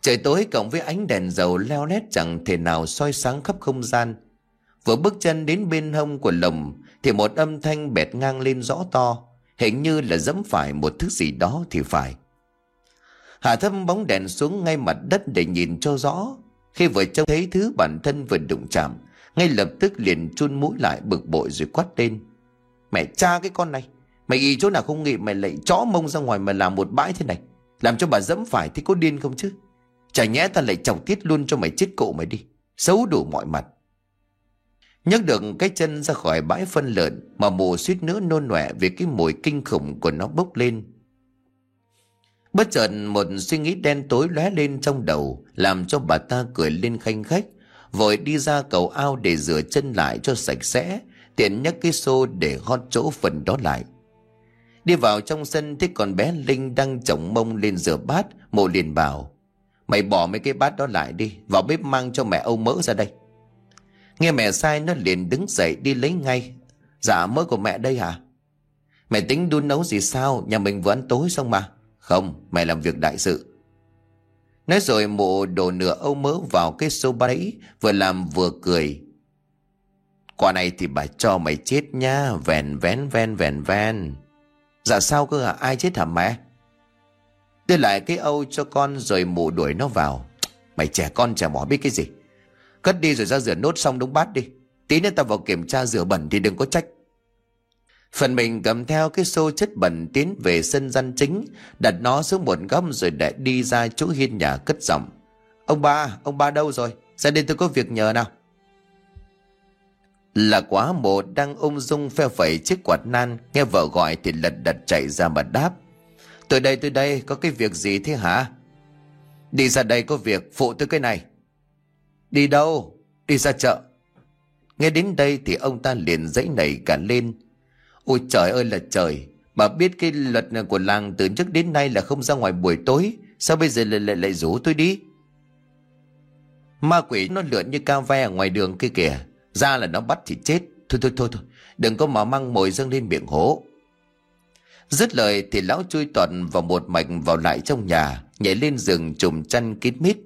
Trời tối cộng với ánh đèn dầu leo lét chẳng thể nào soi sáng khắp không gian. Vừa bước chân đến bên hông của lồng thì một âm thanh bẹt ngang lên rõ to, hình như là dẫm phải một thứ gì đó thì phải. Hạ thâm bóng đèn xuống ngay mặt đất để nhìn cho rõ. Khi vừa trông thấy thứ bản thân vừa đụng chạm, ngay lập tức liền chun mũi lại bực bội rồi quát lên. Mẹ cha cái con này, mày ý chỗ nào không nghĩ mày lại chó mông ra ngoài mà làm một bãi thế này. Làm cho bà dẫm phải thì có điên không chứ? Chả nhẽ ta lại chọc tiết luôn cho mày chết cộ mày đi Xấu đủ mọi mặt Nhấc được cái chân ra khỏi bãi phân lợn Mà mồ suýt nữa nôn nọe Vì cái mùi kinh khủng của nó bốc lên Bất chợt một suy nghĩ đen tối lóe lên trong đầu, Làm cho bà ta cười lên khanh khách, Vội đi ra cầu ao để rửa chân lại cho sạch sẽ, Tiện nhấc cái xô để hót chỗ phần đó lại. Đi vào trong sân, thấy con bé Linh đang chồng mông lên rửa bát, Mộ liền bảo, Mày bỏ mấy cái bát đó lại đi, Vào bếp mang cho mẹ Âu mỡ ra đây. Nghe mẹ sai, nó liền đứng dậy đi lấy ngay. Dạ mỡ của mẹ đây hả? Mẹ tính đun nấu gì sao? Nhà mình vừa ăn tối xong mà. Không mẹ làm việc đại sự Nói rồi mụ đổ nửa âu mỡ vào cái xô bẫy Vừa làm vừa cười Quả này thì bà cho mày chết nha, Vèn vén ven vèn ven Dạ sao cơ hả ai chết hả mẹ Đưa lại cái âu cho con rồi mụ đuổi nó vào. Mày trẻ con, trẻ mỏ biết cái gì. Cất đi rồi ra rửa nốt xong đống bát đi. Tí nữa tao vào kiểm tra rửa bẩn thì đừng có trách. Phần mình cầm theo cái xô chất bẩn tiến về sân gian chính, đặt nó xuống một góc rồi để đi ra chỗ hiên nhà cất giọng. Ông ba, ông ba đâu rồi? Ra đây tôi có việc nhờ nào. Là quá mộ đang ung dung phe phẩy chiếc quạt nan, nghe vợ gọi thì lật đật chạy ra mà đáp. Tôi đây tôi đây có cái việc gì thế hả Đi ra đây có việc phụ tôi cái này Đi đâu Đi ra chợ Nghe đến đây thì ông ta liền dãy nảy cả lên Ôi trời ơi là trời. Bà biết cái luật của làng từ trước đến nay là không ra ngoài buổi tối. Sao bây giờ lại lại, lại rủ tôi đi? Ma quỷ nó lượn như cao ve ở ngoài đường kia kìa. Ra là nó bắt thì chết. Thôi thôi thôi thôi. Đừng có mà măng mồi dâng lên miệng hố. Dứt lời thì lão chui toàn vào một mạch vào lại trong nhà, nhảy lên giường trùm chăn kín mít.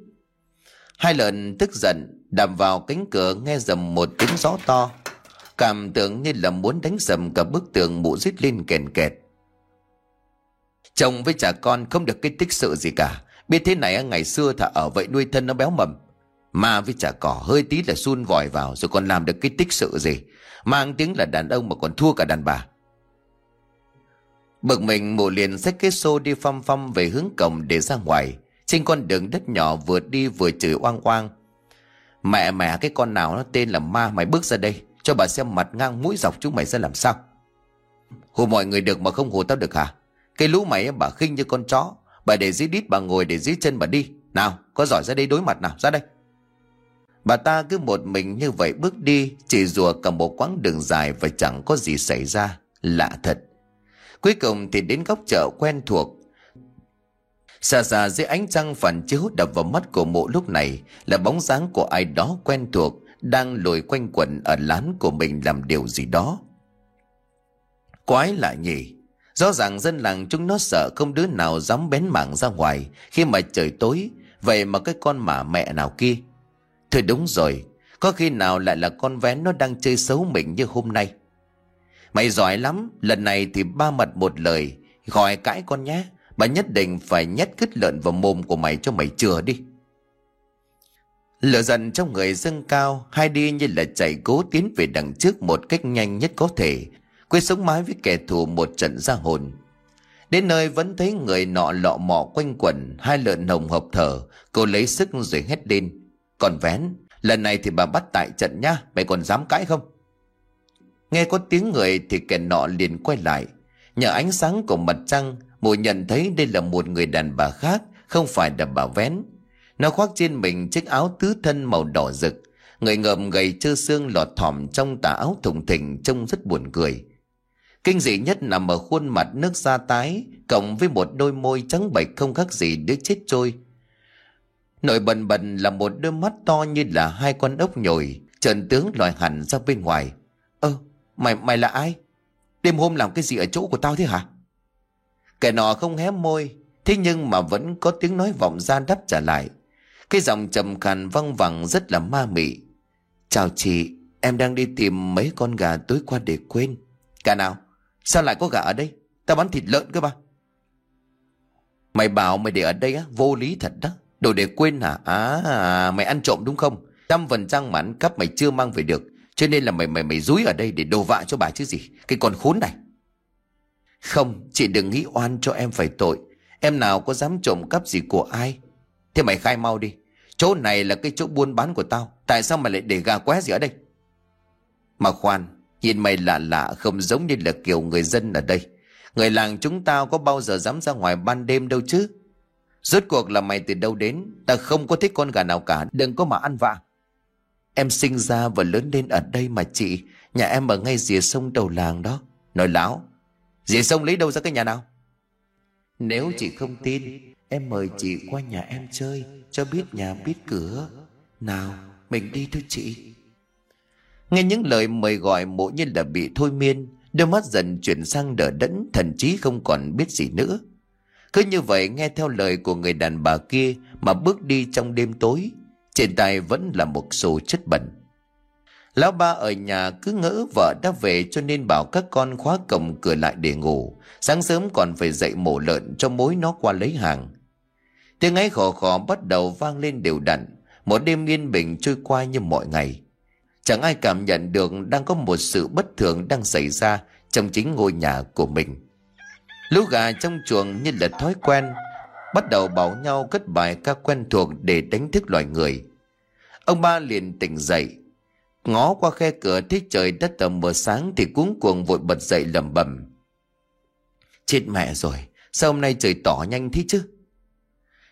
Hai lần tức giận, đạp vào cánh cửa nghe dầm một tiếng gió to. Cảm tưởng như là muốn đánh sầm cả bức tường mụ rít lên kèn kẹt. Chồng với cha con không được cái tích sự gì cả. Biết thế này, ngày xưa thà ở vậy nuôi thân nó béo mầm. Mà với chả cỏ hơi tí là sun vòi vào rồi còn làm được cái tích sự gì. Mang tiếng là đàn ông mà còn thua cả đàn bà. Bực mình, mụ liền xách cái xô đi phăm phăm về hướng cổng để ra ngoài. Trên con đường đất nhỏ vừa đi vừa chửi oang oang. Mẹ mẹ, cái con nào nó tên là ma mày bước ra đây. Cho bà xem mặt ngang mũi dọc chúng mày ra làm sao. Hù mọi người được mà không hù tao được hả? Cái lũ mày bà khinh như con chó. Bà để dưới đít, bà ngồi để dưới chân bà đi. Nào, có giỏi ra đây đối mặt nào, ra đây. Bà ta cứ một mình như vậy bước đi, Chỉ rùa cả một quãng đường dài Và chẳng có gì xảy ra. Lạ thật. Cuối cùng thì đến góc chợ quen thuộc. Xa xa dưới ánh trăng phản chiếu đập vào mắt của mộ lúc này Là bóng dáng của ai đó quen thuộc. Đang lồi quanh quẩn ở lán của mình làm điều gì đó. Quái lạ nhỉ. Rõ ràng dân làng chúng nó sợ không đứa nào dám bén mảng ra ngoài Khi mà trời tối. Vậy mà cái con mả mẹ nào kia? Thôi đúng rồi, Có khi nào lại là con vén nó đang chơi xấu mình như hôm nay? Mày giỏi lắm, Lần này thì ba mặt một lời. Gọi cãi con nhé Bà nhất định phải nhét cứt lợn vào mồm của mày cho mày chừa đi. Lửa dần trong người dâng cao, Hai đi như là chạy cố tiến về đằng trước Một cách nhanh nhất có thể Quyết sống mái với kẻ thù một trận ra hồn. Đến nơi vẫn thấy người nọ lọ mọ quanh quẩn, Hai lợn hồng hộc thở, Cô lấy sức rồi hét lên. Còn vén, Lần này thì bà bắt tại trận nhá Mày còn dám cãi không? Nghe có tiếng người thì kẻ nọ liền quay lại. Nhờ ánh sáng của mặt trăng, Mụ nhận thấy đây là một người đàn bà khác, Không phải là bà vén. Nó khoác trên mình chiếc áo tứ thân màu đỏ rực. Người ngợm gầy trơ xương lọt thỏm trong tà áo thùng thình, Trông rất buồn cười. Kinh dị nhất nằm ở khuôn mặt nước da tái, Cộng với một đôi môi trắng bệch không khác gì đứa chết trôi. Nổi bần bần là một đôi mắt to như là hai con ốc nhồi, Trần tướng lòi hẳn ra bên ngoài. Ơ, mày mày là ai? Đêm hôm làm cái gì ở chỗ của tao thế hả? Kẻ nọ không hé môi, Thế nhưng mà vẫn có tiếng nói vọng ra đáp trả lại. Cái giọng trầm khàn văng vẳng rất là ma mị. Chào chị, Em đang đi tìm mấy con gà tối qua để quên. Gà nào? Sao lại có gà ở đây? Tao bán thịt lợn cơ mà. Mày bảo mày để ở đây á, Vô lý thật đó. Đồ để quên hả? À mày ăn trộm đúng không? Trăm phần trăm mà ăn cắp mày chưa mang về được. Cho nên là mày mày mày rúi ở đây để đồ vạ cho bà chứ gì. Cái con khốn này. Không, chị đừng nghĩ oan cho em phải tội. Em nào có dám trộm cắp gì của ai? Thế mày khai mau đi. Chỗ này là cái chỗ buôn bán của tao. Tại sao mày lại để gà qué gì ở đây? Mà khoan, Nhìn mày lạ lạ, không giống như là kiểu người dân ở đây. Người làng chúng tao có bao giờ dám ra ngoài ban đêm đâu chứ? Rốt cuộc là mày từ đâu đến? Ta không có thích con gà nào cả. Đừng có mà ăn vạ. Em sinh ra và lớn lên ở đây mà chị. Nhà em ở ngay rìa sông đầu làng đó. Nói láo, Rìa sông lấy đâu ra cái nhà nào? Nếu chị không tin Em mời chị qua nhà em chơi, Cho biết nhà biết cửa Nào, mình đi thôi chị Nghe những lời mời gọi mộ như là bị thôi miên, Đôi mắt dần chuyển sang đỡ đẫn Thần chí không còn biết gì nữa Cứ như vậy nghe theo lời của người đàn bà kia Mà bước đi trong đêm tối, Trên tay vẫn là một số chất bẩn Lão ba ở nhà cứ ngỡ vợ đã về cho nên bảo các con khóa cổng cửa lại để ngủ. Sáng sớm còn phải dậy mổ lợn cho mối nó qua lấy hàng. Tiếng ấy khò khò bắt đầu vang lên đều đặn. Một đêm yên bình trôi qua như mọi ngày. Chẳng ai cảm nhận được đang có một sự bất thường đang xảy ra trong chính ngôi nhà của mình. Lũ gà trong chuồng như là thói quen, bắt đầu bảo nhau cất bài ca quen thuộc để đánh thức loài người. Ông ba liền tỉnh dậy, ngó qua khe cửa thấy trời đất tầm mờ sáng thì cuống cuồng vội bật dậy lẩm bẩm. Chết mẹ rồi, sao hôm nay trời tỏ nhanh thế chứ?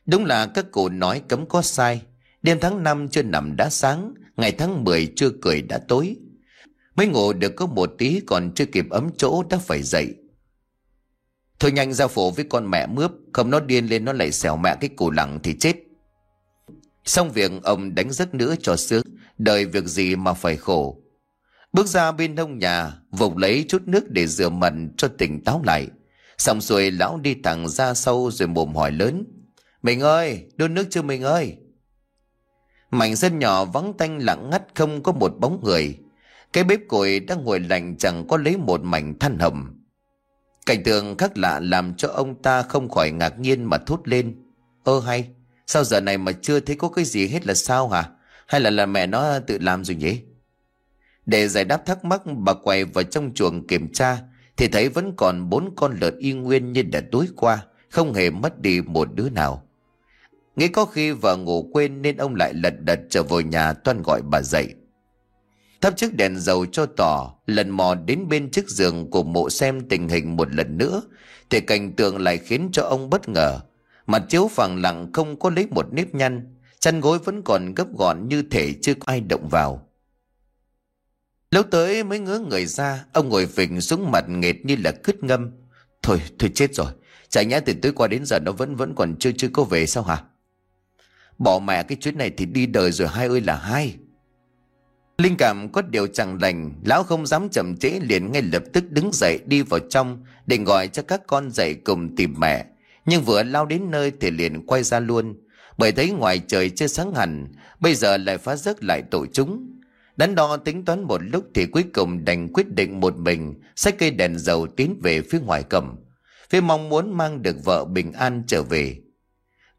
Đúng là các cụ nói cấm có sai, đêm tháng năm chưa nằm đã sáng, Ngày tháng 10 chưa cười đã tối. Mới ngủ được có một tí Còn chưa kịp ấm chỗ đã phải dậy. Thôi nhanh ra phổ với con mẹ mướp Không nó điên lên nó lại xẻo mẹ cái củ lẳng thì chết. Xong việc ông đánh giấc nữa cho sướng Đời việc gì mà phải khổ. Bước ra bên hông nhà Vục lấy chút nước để rửa mần cho tỉnh táo lại. Xong rồi lão đi thẳng ra sâu rồi mồm hỏi lớn. Mình ơi đun nước cho mình ơi Mảnh sân nhỏ vắng tanh lặng ngắt không có một bóng người. Cái bếp củi đang ngồi lạnh chẳng có lấy một mảnh than hầm. Cảnh tượng khác lạ làm cho ông ta không khỏi ngạc nhiên mà thốt lên. Ơ hay, sao giờ này mà chưa thấy có cái gì hết là sao hả? Hay là là mẹ nó tự làm rồi nhỉ? Để giải đáp thắc mắc bà quay vào trong chuồng kiểm tra thì thấy vẫn còn bốn con lợn y nguyên như đã tối qua, không hề mất đi một đứa nào. Nghĩ có khi vợ ngủ quên nên ông lại lật đật trở về nhà toan gọi bà dậy. thắp chiếc đèn dầu cho tỏ, lần mò đến bên chiếc giường của mộ xem tình hình một lần nữa, thì cảnh tượng lại khiến cho ông bất ngờ. Mặt chiếu phẳng lặng không có lấy một nếp nhăn, chăn gối vẫn còn gấp gọn như thể chưa có ai động vào. Lúc tới mới ngứa người ra, ông ngồi phình xuống mặt nghệt như là cứt ngâm. Thôi thôi chết rồi, chả nhẽ từ tối qua đến giờ nó vẫn vẫn còn chưa chưa có về sao hả? Bỏ mẹ cái chuyến này thì đi đời rồi hai ơi là hai Linh cảm có điều chẳng lành, lão không dám chậm trễ liền ngay lập tức đứng dậy đi vào trong, để gọi cho các con dậy cùng tìm mẹ. Nhưng vừa lao đến nơi thì liền quay ra luôn, bởi thấy ngoài trời chưa sáng hẳn, bây giờ lại phá rớt lại tổ chúng. Đắn đo tính toán một lúc thì cuối cùng đành quyết định một mình, xách cây đèn dầu tiến về phía ngoài cầm. Phía mong muốn mang được vợ bình an trở về.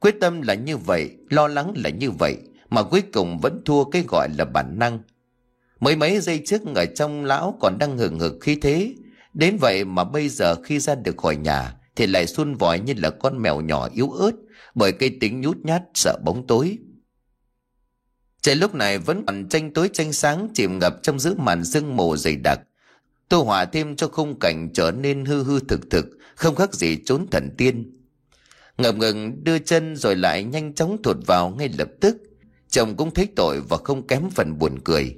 Quyết tâm là như vậy, lo lắng là như vậy, mà cuối cùng vẫn thua cái gọi là bản năng. Mấy mấy giây trước ở trong lão còn đang hừng hực khí thế. Đến vậy mà bây giờ khi ra được khỏi nhà thì lại xuân vòi như là con mèo nhỏ yếu ớt bởi cây tính nhút nhát sợ bóng tối. Trời lúc này vẫn còn tranh tối tranh sáng chìm ngập trong giữa màn sương mù dày đặc. Tô hỏa thêm cho khung cảnh trở nên hư hư thực thực, không khác gì trốn thần tiên. Ngập ngừng đưa chân rồi lại nhanh chóng thụt vào ngay lập tức. Chồng cũng thấy tội và không kém phần buồn cười.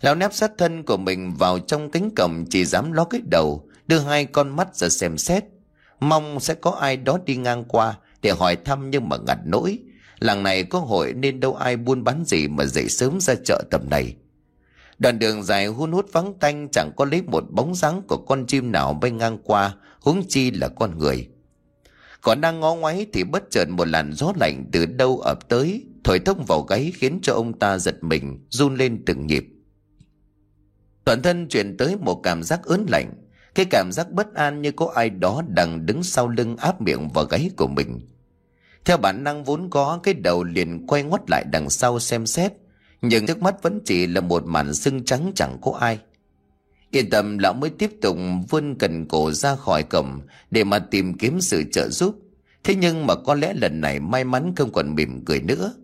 Lão nép sát thân của mình vào trong cánh cổng chỉ dám ló cái đầu, đưa hai con mắt ra xem xét. Mong sẽ có ai đó đi ngang qua để hỏi thăm nhưng mà ngặt nỗi. Làng này có hội nên đâu ai buôn bán gì mà dậy sớm ra chợ tầm này. Đoạn đường dài hun hút vắng tanh chẳng có lấy một bóng dáng của con chim nào bay ngang qua, huống chi là con người. Còn đang ngó ngoáy thì bất chợt một làn gió lạnh từ đâu ập tới, thổi thông vào gáy khiến cho ông ta giật mình, run lên từng nhịp. Toàn thân chuyển tới một cảm giác ớn lạnh, cái cảm giác bất an như có ai đó đang đứng sau lưng áp miệng vào gáy của mình. Theo bản năng vốn có, cái đầu liền quay ngoắt lại đằng sau xem xét, nhưng trước mắt vẫn chỉ là một màn sưng trắng chẳng có ai. Yên tâm lão mới tiếp tục vươn cần cổ ra khỏi cổng để mà tìm kiếm sự trợ giúp. Thế nhưng mà có lẽ lần này may mắn không còn mỉm cười nữa.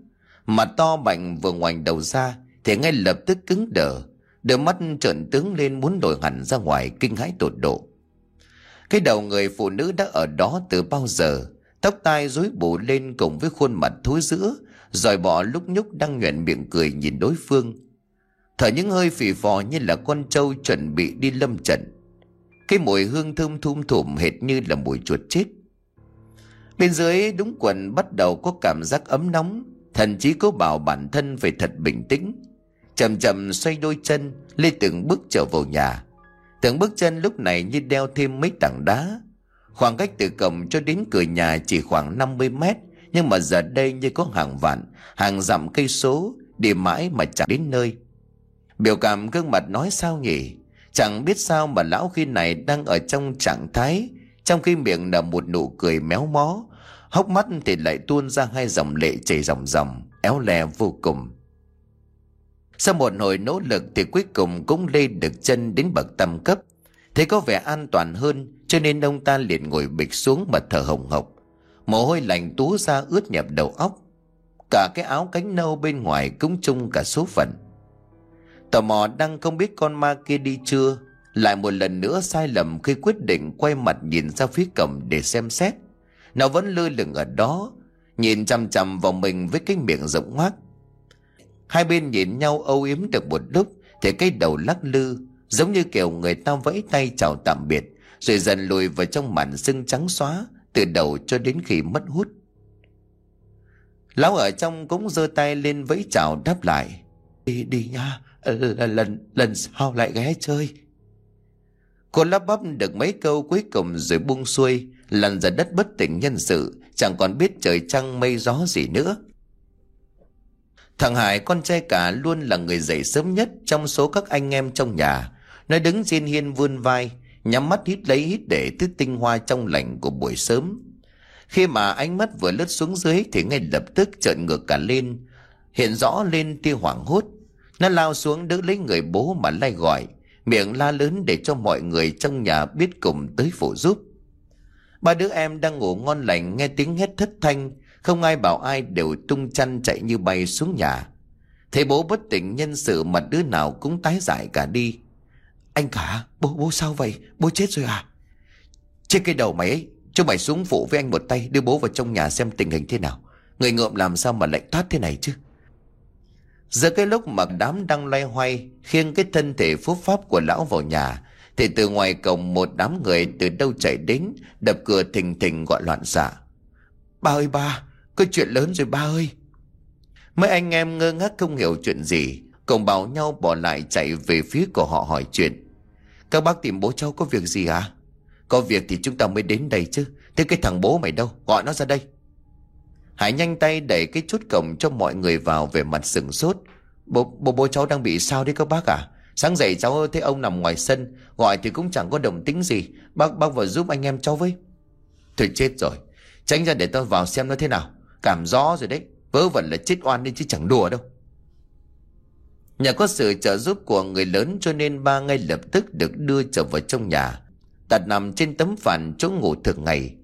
Mà to bành vừa ngoảnh đầu ra thì ngay lập tức cứng đờ, Đôi mắt trợn tướng lên muốn đổi hẳn ra ngoài kinh hãi tột độ. Cái đầu người phụ nữ đã ở đó từ bao giờ, tóc tai rối bù lên cùng với khuôn mặt thối giữa, rồi bỏ lúc nhúc đang nhuện miệng cười nhìn đối phương. Thở những hơi phì phò như là con trâu chuẩn bị đi lâm trận. Cái mùi hương thơm thum thủm hệt như là mùi chuột chết. Bên dưới đúng quần bắt đầu có cảm giác ấm nóng, thậm chí cố bảo bản thân phải thật bình tĩnh chậm chậm xoay đôi chân lê từng bước trở vào nhà từng bước chân lúc này như đeo thêm mấy tảng đá khoảng cách từ cổng cho đến cửa nhà chỉ khoảng 50 mét nhưng mà giờ đây như có hàng vạn hàng dặm cây số đi mãi mà chẳng đến nơi biểu cảm gương mặt nói sao nhỉ chẳng biết sao mà lão khi này đang ở trong trạng thái, trong khi miệng là một nụ cười méo mó hốc mắt thì lại tuôn ra hai dòng lệ chảy ròng ròng, éo le vô cùng sau một hồi nỗ lực thì cuối cùng cũng lên được chân đến bậc tầm cấp. Thấy có vẻ an toàn hơn, cho nên ông ta liền ngồi bịch xuống mà thở hồng hộc. Mồ hôi lạnh túa ra ướt nhẹp đầu óc. Cả cái áo cánh nâu bên ngoài cũng chung cả số phận. Tò mò đang không biết con ma kia đi chưa? Lại một lần nữa sai lầm khi quyết định quay mặt nhìn ra phía cầm để xem xét. Nó vẫn lơ lửng ở đó, Nhìn chằm chằm vào mình với cái miệng rộng ngoác. Hai bên nhìn nhau âu yếm được một lúc, Thì cái đầu lắc lư, Giống như kiểu người ta vẫy tay chào tạm biệt, Rồi dần lùi vào trong màn sưng trắng xóa, Từ đầu cho đến khi mất hút. Lão ở trong cũng giơ tay lên vẫy chào đáp lại. Đi đi nha Ờ, lần, lần, sau lại ghé chơi Cô lắp bắp được mấy câu cuối cùng rồi buông xuôi Lăn ra đất bất tỉnh nhân sự Chẳng còn biết trời trăng mây gió gì nữa Thằng Hải con trai cả luôn là người dậy sớm nhất trong số các anh em trong nhà. Nó đứng trên hiên vươn vai, nhắm mắt hít lấy hít để thứ tinh hoa trong lành của buổi sớm. Khi mà ánh mắt vừa lướt xuống dưới thì ngay lập tức trợn ngược cả lên, hiện rõ lên tia hoảng hốt. Nó lao xuống đỡ lấy người bố mà lay gọi, miệng la lớn để cho mọi người trong nhà biết cùng tới phụ giúp. Ba đứa em đang ngủ ngon lành nghe tiếng hét thất thanh, không ai bảo ai đều tung chăn chạy như bay xuống nhà. Thấy bố bất tỉnh nhân sự mà đứa nào cũng tái giải cả đi. Anh cả, bố bố sao vậy? Bố chết rồi à? Trên cái đầu mày ấy, cho mày xuống phụ với anh một tay đưa bố vào trong nhà xem tình hình thế nào. Người ngợm làm sao mà lạnh thoát thế này chứ? Giữa cái lúc mà đám đang loay hoay khiêng cái thân thể phúc pháp của lão vào nhà thì từ ngoài cổng một đám người từ đâu chạy đến đập cửa thình thình gọi loạn xạ. Ba ơi ba, có chuyện lớn rồi ba ơi. Mấy anh em ngơ ngác không hiểu chuyện gì Cùng bảo nhau bỏ lại chạy về phía của họ hỏi chuyện. Các bác tìm bố cháu có việc gì à? Có việc thì chúng ta mới đến đây chứ. Thế cái thằng bố mày đâu? Gọi nó ra đây. Hải nhanh tay đẩy cái chốt cổng cho mọi người vào về mặt sừng sốt. Bố, bố bố cháu đang bị sao đấy các bác à? Sáng dậy cháu thấy ông nằm ngoài sân Gọi thì cũng chẳng có đồng tính gì. Bác bác vào giúp anh em cháu với. Thôi chết rồi. Tránh ra để tôi vào xem nó thế nào. Cảm rõ rồi đấy. Vớ vẩn là chết oan đi chứ chẳng đùa đâu. Nhà có sự trợ giúp của người lớn cho nên ba ngay lập tức được đưa trở vào trong nhà. Đặt nằm trên tấm phản chỗ ngủ thường ngày.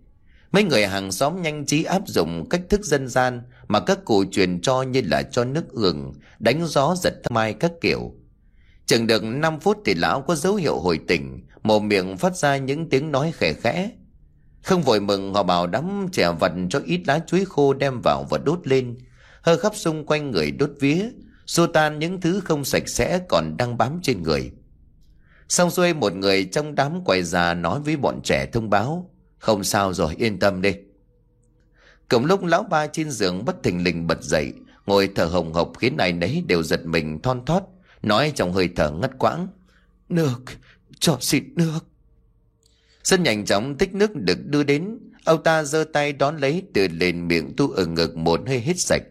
Mấy người hàng xóm nhanh trí áp dụng cách thức dân gian mà các cụ truyền cho như là cho nước ường, đánh gió giật mai các kiểu. Chừng được 5 phút thì lão có dấu hiệu hồi tỉnh, mồm miệng phát ra những tiếng nói khẽ khẽ. Không vội mừng họ bảo đắm trẻ vặt cho ít lá chuối khô đem vào và đốt lên. Hơ khắp xung quanh người đốt vía, xô tan những thứ không sạch sẽ còn đang bám trên người. Xong xuôi một người trong đám quầy già nói với bọn trẻ thông báo. Không sao rồi, yên tâm đi. Cùng lúc lão ba trên giường bất thình lình bật dậy, ngồi thở hồng hộc khiến ai nấy đều giật mình thon thót, nói trong hơi thở ngất quãng. Nước, cho xịt nước. Rất nhanh chóng tích nước được đưa đến, ông ta giơ tay đón lấy từ lên miệng tu ở ngực một hơi hít sạch.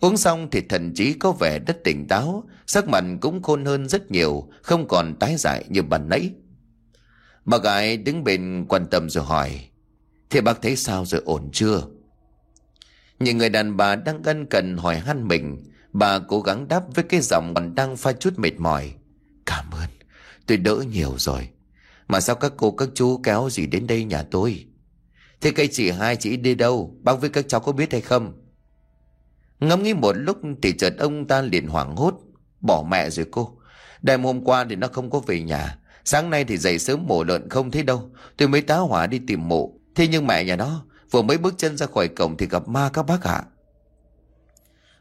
Uống xong thì thần trí có vẻ rất tỉnh táo, sắc mặt cũng khôn hơn rất nhiều, không còn tái dại như ban nãy. Bà gái đứng bên quan tâm rồi hỏi, Thế bác thấy sao rồi ổn chưa? Những người đàn bà đang ân cần hỏi han mình, bà cố gắng đáp với cái giọng còn đang pha chút mệt mỏi. Cảm ơn, tôi đỡ nhiều rồi. Mà sao các cô các chú kéo gì đến đây nhà tôi? Thế cây chị hai chị đi đâu? Bác với các cháu có biết hay không? Ngẫm nghĩ một lúc thì chợt ông ta liền hoảng hốt. Bỏ mẹ rồi cô. Đêm hôm qua thì nó không có về nhà. Sáng nay thì dậy sớm mổ lợn không thấy đâu. Tôi mới tá hỏa đi tìm mộ. Thế nhưng mẹ nhà nó vừa mới bước chân ra khỏi cổng thì gặp ma các bác ạ.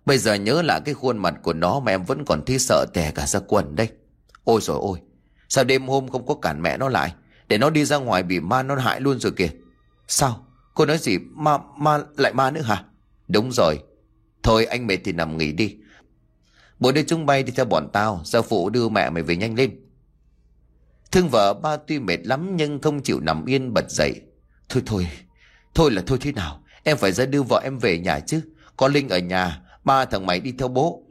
Bây giờ nhớ lại cái khuôn mặt của nó mà em vẫn còn thấy sợ tè cả ra quần đây. Ôi rồi ôi. Sao đêm hôm không có cản mẹ nó lại. Để nó đi ra ngoài bị ma nó hại luôn rồi kìa. Sao? Cô nói gì? Ma, ma, lại ma nữa hả? Đúng rồi. Thôi anh mệt thì nằm nghỉ đi Bố đưa chúng bay đi theo bọn tao Sao phụ đưa mẹ mày về nhanh lên Thương vợ ba tuy mệt lắm Nhưng không chịu nằm yên bật dậy. Thôi thôi Thôi là thôi thế nào? Em phải ra đưa vợ em về nhà chứ. Có Linh ở nhà, Ba thằng mày đi theo bố.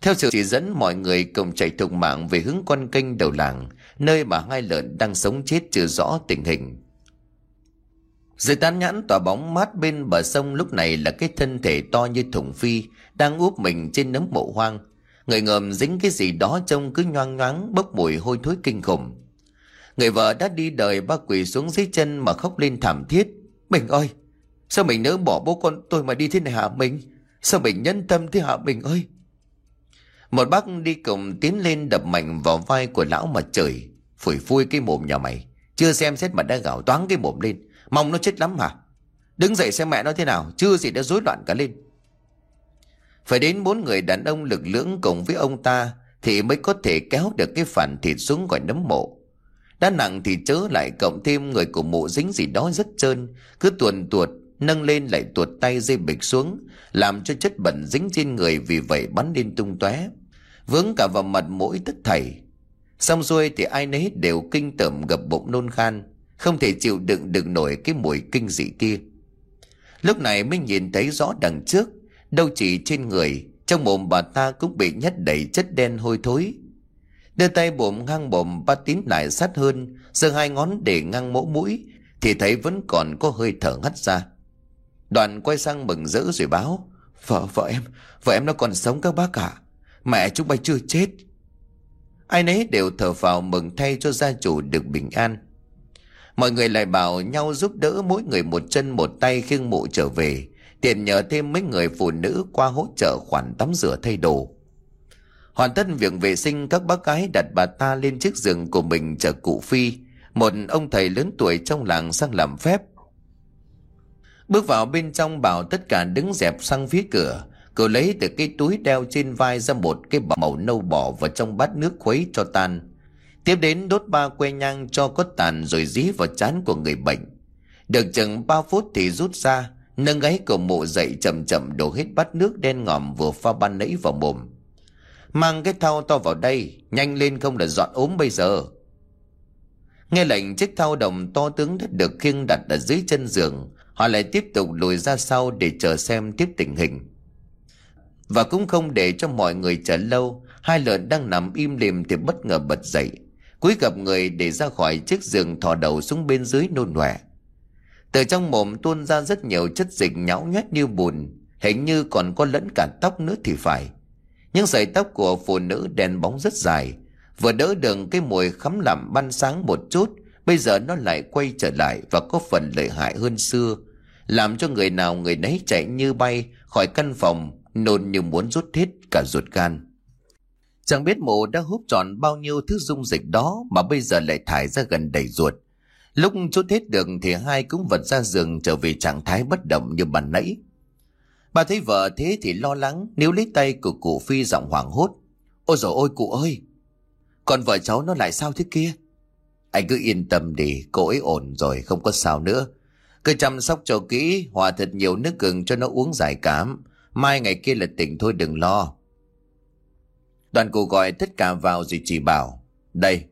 Theo sự chỉ dẫn, mọi người cùng chạy thục mạng về hướng con kênh đầu làng, Nơi mà hai lợn đang sống chết chưa rõ tình hình. Dưới tán nhãn tỏa bóng mát bên bờ sông, lúc này là cái thân thể to như thùng phi, đang úp mình trên nấm mộ hoang. Người ngầm dính cái gì đó trông cứ nhoang nhoáng bốc mùi hôi thối kinh khủng. Người vợ đã đi đời ba quỳ xuống dưới chân mà khóc lên thảm thiết. Mình ơi, sao mình nỡ bỏ bố con tôi mà đi thế này hả mình? Sao mình nhân tâm thế hả mình ơi? Một bác đi cùng tiến lên đập mạnh vào vai của lão mà trời. Phủi phui cái mồm nhà mày. Chưa xem xét mà đã gào toáng cái mồm lên. Mong nó chết lắm hả Đứng dậy xem mẹ nó thế nào Chưa gì đã rối loạn cả lên phải đến bốn người đàn ông lực lưỡng cùng với ông ta Thì mới có thể kéo được cái phản thịt xuống gọi nấm mộ. Đã nặng thì chớ lại cộng thêm người của mộ dính gì đó rất trơn. Cứ tuần tuột, Nâng lên lại tuột tay dây bịch xuống, Làm cho chất bẩn dính trên người Vì vậy bắn lên tung tóe. Vướng cả vào mặt mũi tất thảy. Xong xuôi thì ai nấy đều kinh tởm gập bụng nôn khan, không thể chịu đựng được nổi cái mùi kinh dị kia. Lúc này mới nhìn thấy rõ đằng trước Đâu chỉ trên người Trong mồm bà ta cũng bị nhét đầy chất đen hôi thối. Đưa tay bồm ngang bồm ba tín lại sát hơn giơ hai ngón để ngang mỗ mũi Thì thấy vẫn còn có hơi thở hắt ra. Đoàn quay sang mừng rỡ rồi báo Vợ, vợ em, vợ em nó còn sống các bác cả Mẹ chúng bay chưa chết. Ai nấy đều thở vào mừng thay cho gia chủ được bình an. Mọi người lại bảo nhau giúp đỡ mỗi người một chân một tay khiêng mụ trở về. Tiền nhờ thêm mấy người phụ nữ qua hỗ trợ khoản tắm rửa thay đồ. Hoàn tất việc vệ sinh các bác gái đặt bà ta lên chiếc giường của mình chờ cụ Phi, một ông thầy lớn tuổi trong làng sang làm phép. Bước vào bên trong bảo tất cả đứng dẹp sang phía cửa, cậu lấy từ cái túi đeo trên vai ra một cái bọc màu nâu bỏ vào trong bát nước khuấy cho tan. Tiếp đến đốt ba que nhang cho có tàn rồi dí vào chán của người bệnh. Được chừng ba phút thì rút ra, nâng gáy của mụ dậy chậm chậm đổ hết bát nước đen ngòm vừa pha ban nãy vào mồm. Mang cái thau to vào đây, nhanh lên không là dọn ốm bây giờ. Nghe lệnh chiếc thau đồng to tướng đã được khiêng đặt ở dưới chân giường, họ lại tiếp tục lùi ra sau để chờ xem tiếp tình hình. Và cũng không để cho mọi người chờ lâu, hai lợn đang nằm im lìm thì bất ngờ bật dậy. cuối gặp người để ra khỏi chiếc giường thò đầu xuống bên dưới nôn nòe. Từ trong mồm tuôn ra rất nhiều chất dịch nhão nhét như bùn, hình như còn có lẫn cả tóc nữa thì phải. Những sợi tóc của phụ nữ đen bóng rất dài, vừa đỡ đường cái mùi khắm lặm ban sáng một chút, bây giờ nó lại quay trở lại và có phần lợi hại hơn xưa, làm cho người nào người nấy chạy như bay khỏi căn phòng, nôn như muốn rút hết cả ruột gan. Chẳng biết mụ đã hút tròn bao nhiêu thứ dung dịch đó mà bây giờ lại thải ra gần đầy ruột. Lúc chút hết được thì hai cũng vật ra giường trở về trạng thái bất động như bàn nãy. Bà thấy vợ thế thì lo lắng nếu lấy tay của cụ Phi giọng hoảng hốt. Ôi dồi ôi cụ ơi! Còn vợ cháu nó lại sao thế kia? Anh cứ yên tâm đi, cô ấy ổn rồi, không có sao nữa. Cứ chăm sóc cho kỹ, hòa thật nhiều nước gừng cho nó uống giải cảm. Mai ngày kia là tỉnh thôi đừng lo. Đoàn cụ gọi tất cả vào rồi chỉ bảo. Đây,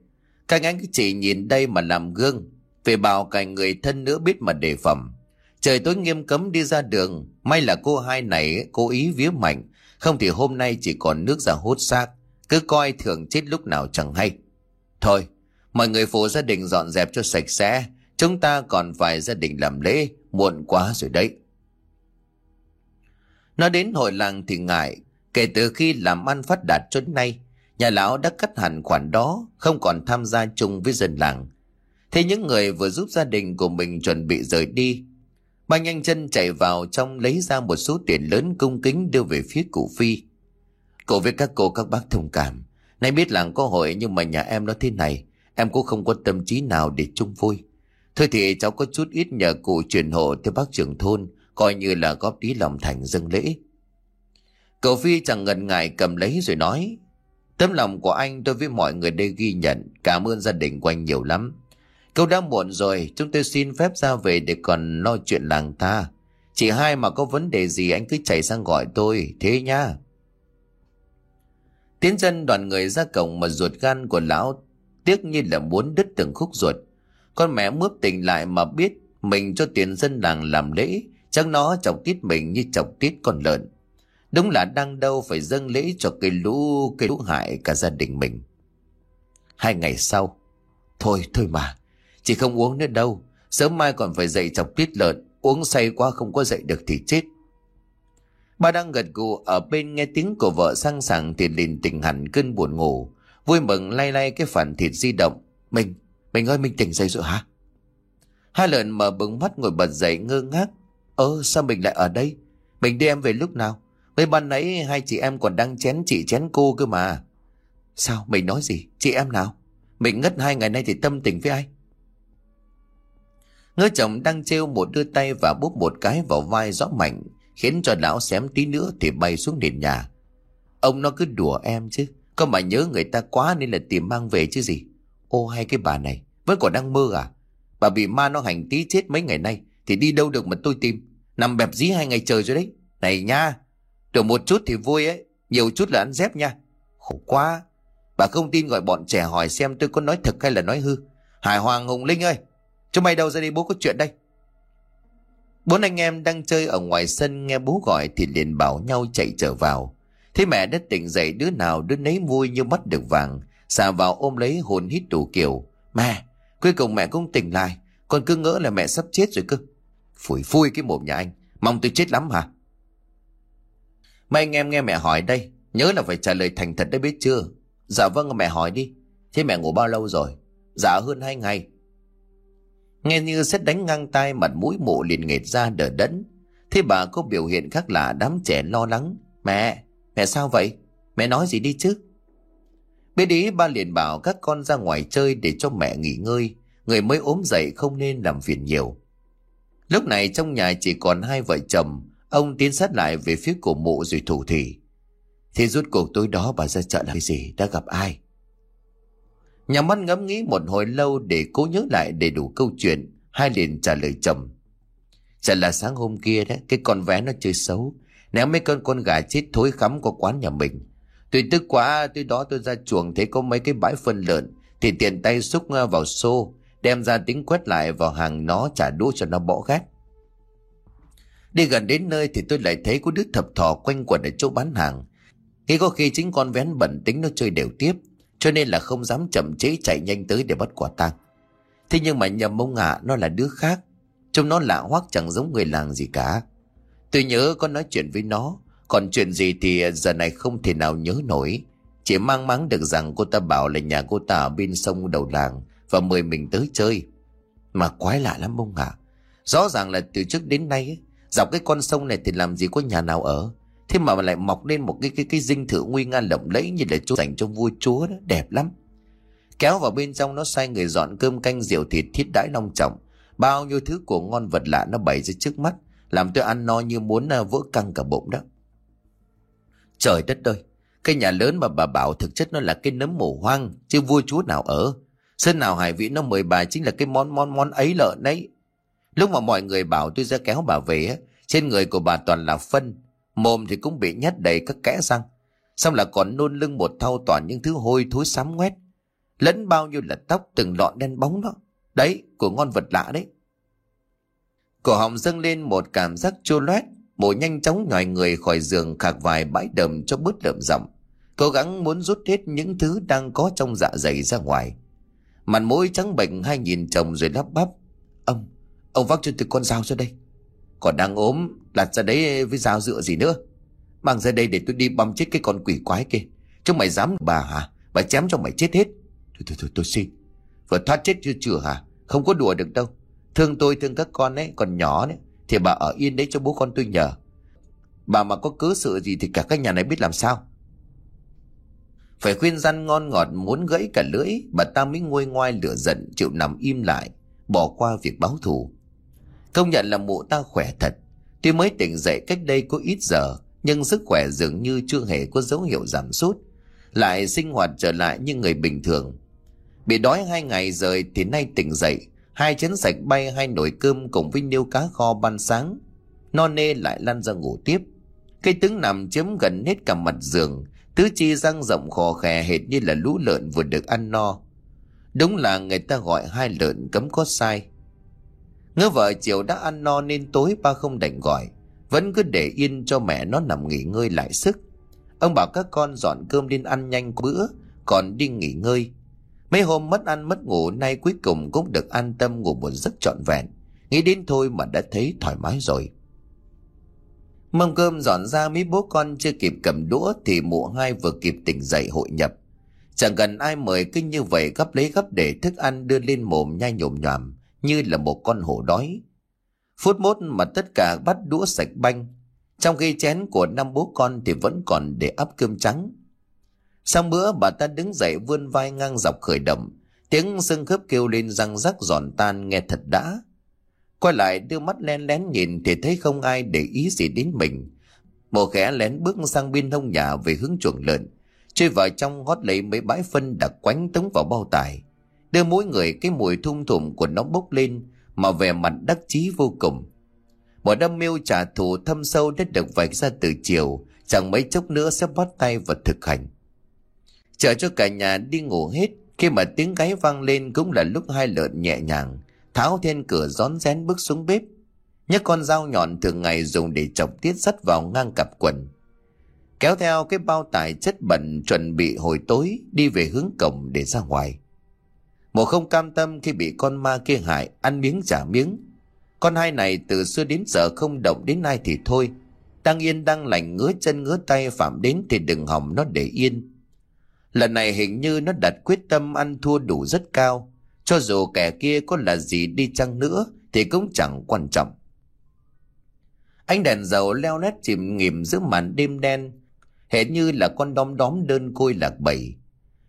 các anh chị nhìn đây mà làm gương. Về bảo cả người thân nữa biết mà đề phẩm. Trời tối nghiêm cấm đi ra đường. May là cô hai này cố ý vía mạnh. Không thì hôm nay chỉ còn nước ra hốt xác. Cứ coi thường chết lúc nào chẳng hay. Thôi, mọi người phụ gia đình dọn dẹp cho sạch sẽ. Chúng ta còn phải gia đình làm lễ. Muộn quá rồi đấy. Nói đến hội làng thì ngại. Kể từ khi làm ăn phát đạt cho nay, nhà lão đã cắt hẳn khoản đó, không còn tham gia chung với dân làng. Thế những người vừa giúp gia đình của mình chuẩn bị rời đi, ba nhanh chân chạy vào trong lấy ra một số tiền lớn cung kính đưa về phía cụ Phi. cậu với các cô các bác thông cảm. Nay biết làng có hội nhưng mà nhà em nó thế này, em cũng không có tâm trí nào để chung vui. Thôi thì cháu có chút ít nhờ cụ truyền hộ theo bác trưởng thôn, coi như là góp ý lòng thành dâng lễ. Cậu Phi chẳng ngần ngại cầm lấy rồi nói, tấm lòng của anh tôi với mọi người đây ghi nhận, cảm ơn gia đình của anh nhiều lắm. Câu đã muộn rồi, chúng tôi xin phép ra về để còn lo chuyện làng ta. Chỉ hai mà có vấn đề gì anh cứ chạy sang gọi tôi, thế nhá. Tiến dân đoàn người ra cổng mà ruột gan của lão tiếc như là muốn đứt từng khúc ruột. Con mẹ mướp tỉnh lại mà biết mình cho tiền dân làng làm lễ, chắc nó chọc tiết mình như chọc tiết con lợn. Đúng là đang đâu phải dâng lễ cho cây lũ, cây lũ hại cả gia đình mình. Hai ngày sau, thôi thôi mà, chỉ không uống nữa đâu, sớm mai còn phải dậy chọc tiết lợn, uống say quá không có dậy được thì chết. Bà đang gật gù ở bên nghe tiếng của vợ sang sảng thì liền tỉnh hẳn cơn buồn ngủ, vui mừng lay lay cái phản thịt di động. Mình, mình ơi mình tỉnh dậy rồi hả? Hai lợn mở bừng mắt ngồi bật dậy ngơ ngác. Ơ sao mình lại ở đây? Mình đi em về lúc nào? Mấy ban nãy hai chị em còn đang chén chị chén cô cơ mà. Sao? Mình nói gì? Chị em nào? Mình ngất hai ngày nay thì tâm tình với ai? Ngơ chồng đang trêu một đưa tay và búp một cái vào vai rõ mạnh, khiến cho lão xém tí nữa thì bay xuống nền nhà. Ông nó cứ đùa em chứ, có mà nhớ người ta quá nên là tìm mang về chứ gì. Ô hay cái bà này, vẫn còn đang mơ à? Bà bị ma nó hành tí chết mấy ngày nay, thì đi đâu được mà tôi tìm. Nằm bẹp dí hai ngày trời rồi đấy. Này nha, được một chút thì vui ấy, nhiều chút là ăn dép nha. Khổ quá. Bà không tin gọi bọn trẻ hỏi xem tôi có nói thật hay là nói hư. Hải Hoàng Hùng Linh ơi, chúng mày đâu ra đi bố có chuyện đây. Bốn anh em đang chơi ở ngoài sân nghe bố gọi thì liền bảo nhau chạy trở vào. Thế mẹ đã tỉnh dậy đứa nào đứa nấy vui như mắt được vàng, xà vào ôm lấy hồn hít đủ kiểu. Mẹ, cuối cùng mẹ cũng tỉnh lại, còn cứ ngỡ là mẹ sắp chết rồi cơ. Phủi phui cái mồm nhà anh, mong tôi chết lắm hả? Mấy anh em nghe mẹ hỏi đây, nhớ là phải trả lời thành thật đấy biết chưa? Dạ vâng mẹ hỏi đi. Thế mẹ ngủ bao lâu rồi? Dạ hơn hai ngày. Nghe như xét đánh ngang tai mặt mũi mụ liền nghệt ra đờ đẫn. Thế bà có biểu hiện khác lạ đám trẻ lo lắng. Mẹ, mẹ sao vậy? Mẹ nói gì đi chứ? Bên ý ba liền bảo các con ra ngoài chơi để cho mẹ nghỉ ngơi. Người mới ốm dậy không nên làm phiền nhiều. Lúc này trong nhà chỉ còn hai vợ chồng. Ông tiến sát lại về phía cổ mộ rồi thủ thỉ. Thế rút cuộc tối đó bà ra chợ là cái gì? Đã gặp ai? Nhà mắt ngẫm nghĩ một hồi lâu để cố nhớ lại đầy đủ câu chuyện. Hai liền trả lời chồng. Chả là sáng hôm kia đấy, cái con vé nó chơi xấu. Ném mấy con con gà chết thối khắm qua quán nhà mình. Tôi tức quá, tôi đó tôi ra chuồng thấy có mấy cái bãi phân lợn. Thì tiền tay xúc ờ, vào xô, đem ra tính quét lại vào hàng nó trả đũa cho nó bỏ gác. Đi gần đến nơi thì tôi lại thấy có đứa thập thò quanh quẩn ở chỗ bán hàng. Khi có khi chính con vén bẩn tính nó chơi đều tiếp, cho nên là không dám chậm chế chạy nhanh tới để bắt quả tang. Thế nhưng mà nhầm mông ngạ nó là đứa khác, trông nó lạ hoắc chẳng giống người làng gì cả. Tôi nhớ có nói chuyện với nó, còn chuyện gì thì giờ này không thể nào nhớ nổi. Chỉ mang máng được rằng cô ta bảo là nhà cô ta ở bên sông đầu làng và mời mình tới chơi. Mà quái lạ lắm mông ngạ, Rõ ràng là từ trước đến nay ấy, dọc cái con sông này thì làm gì có nhà nào ở. Thế mà lại mọc lên một cái cái cái dinh thự nguy nga lộng lẫy như là chỗ dành cho vua chúa đó, đẹp lắm. Kéo vào bên trong nó sai người dọn cơm canh rượu thịt thiết đãi long trọng. Bao nhiêu thứ của ngon vật lạ nó bày ra trước mắt, làm tôi ăn no như muốn à, vỡ căng cả bụng đó. Trời đất ơi, cái nhà lớn mà bà bảo thực chất nó là cái nấm mồ hoang, chứ vua chúa nào ở. sân nào hải vị nó mời bà chính là cái món món món ấy lợn đấy. Lúc mà mọi người bảo tôi ra kéo bà về, trên người của bà toàn là phân, mồm thì cũng bị nhét đầy các kẽ răng. Xong là còn nôn lưng một thau toàn những thứ hôi thối xám ngoét. Lẫn bao nhiêu là tóc từng lọn đen bóng đó. Đấy, của ngon vật lạ đấy. Cổ họng dâng lên một cảm giác chua loét Mộ nhanh chóng nhòi người khỏi giường khạc vài bãi đầm cho bớt đậm giọng Cố gắng muốn rút hết những thứ đang có trong dạ dày ra ngoài Mặt mũi trắng bệnh hai nhìn chồng rồi lắp bắp Ông, ông vác cho tôi con dao ra đây còn đang ốm, đặt ra đấy với dao dựa gì nữa? Mang ra đây để tôi đi băm chết cái con quỷ quái kia. Chúng mày dám bà hả? Bà chém cho mày chết hết. Thôi thôi thôi tôi xin. Vừa thoát chết chưa chữa hả? Không có đùa được đâu. Thương tôi thương các con ấy Còn nhỏ đấy Thì bà ở yên đấy cho bố con tôi nhờ. Bà mà có cớ sự gì thì cả các nhà này biết làm sao. Phải khuyên răn ngon ngọt muốn gãy cả lưỡi Bà ta mới nguôi ngoai lửa giận chịu nằm im lại Bỏ qua việc báo thù. Công nhận là mụ ta khỏe thật Tuy mới tỉnh dậy cách đây có ít giờ, Nhưng sức khỏe dường như chưa hề có dấu hiệu giảm sút, Lại sinh hoạt trở lại như người bình thường Bị đói hai ngày rồi thì nay tỉnh dậy, Hai chén sạch bay, hai nồi cơm cùng với niêu cá kho ban sáng. No nê lại lăn ra ngủ tiếp. Cây tướng nằm chiếm gần hết cả mặt giường. Tứ chi răng rộng khò khè hệt như là lũ lợn vừa được ăn no. Đúng là người ta gọi hai lợn cấm có sai. Ngỡ vợ chiều đã ăn no nên tối ba không đành gọi. Vẫn cứ để yên cho mẹ nó nằm nghỉ ngơi lại sức. Ông bảo các con dọn cơm lên ăn nhanh bữa, còn đi nghỉ ngơi. Mấy hôm mất ăn mất ngủ nay cuối cùng cũng được an tâm ngủ một giấc trọn vẹn. Nghĩ đến thôi mà đã thấy thoải mái rồi. Mâm cơm dọn ra mấy bố con chưa kịp cầm đũa thì mụ hai vừa kịp tỉnh dậy hội nhập. Chẳng cần ai mời kinh như vậy gấp lấy gấp để thức ăn đưa lên mồm nhai nhồm nhòm như là một con hổ đói. Phút mốt mà tất cả bắt đũa sạch banh. Trong khi chén của năm bố con thì vẫn còn để ấp cơm trắng. Xong bữa, bà ta đứng dậy vươn vai ngang dọc khởi động. Tiếng xương khớp kêu lên răng rắc giòn tan nghe thật đã. Quay lại đưa mắt len lén nhìn thì thấy không ai để ý gì đến mình. Mộ khẽ lén bước sang bên hông nhà về hướng chuồng lợn. Chơi vào trong hót lấy mấy bãi phân đặc quánh tống vào bao tải. Đưa mỗi người cái mùi thum thủm của nó bốc lên mà về mặt đắc chí vô cùng. Một đâm mưu trả thù thâm sâu đã được vạch ra từ chiều, chẳng mấy chốc nữa sẽ bắt tay và thực hành. Chờ cho cả nhà đi ngủ hết, khi mà tiếng gáy vang lên cũng là lúc hai lợn nhẹ nhàng, tháo then cửa rón rén bước xuống bếp. Nhấc con dao nhọn thường ngày dùng để chọc tiết sắt vào ngang cặp quần. Kéo theo cái bao tải chất bẩn chuẩn bị hồi tối đi về hướng cổng để ra ngoài bộ không cam tâm khi bị con ma kia hại, ăn miếng trả miếng. Con hai này từ xưa đến giờ không động đến nay thì thôi. Đang yên đang lành ngứa chân ngứa tay phạm đến thì đừng hỏng nó để yên. Lần này hình như nó đặt quyết tâm ăn thua đủ rất cao. Cho dù kẻ kia có là gì đi chăng nữa thì cũng chẳng quan trọng. Ánh đèn dầu leo lét chìm nghỉm giữa màn đêm đen, hệt như là con đom đóm đơn côi lạc bầy.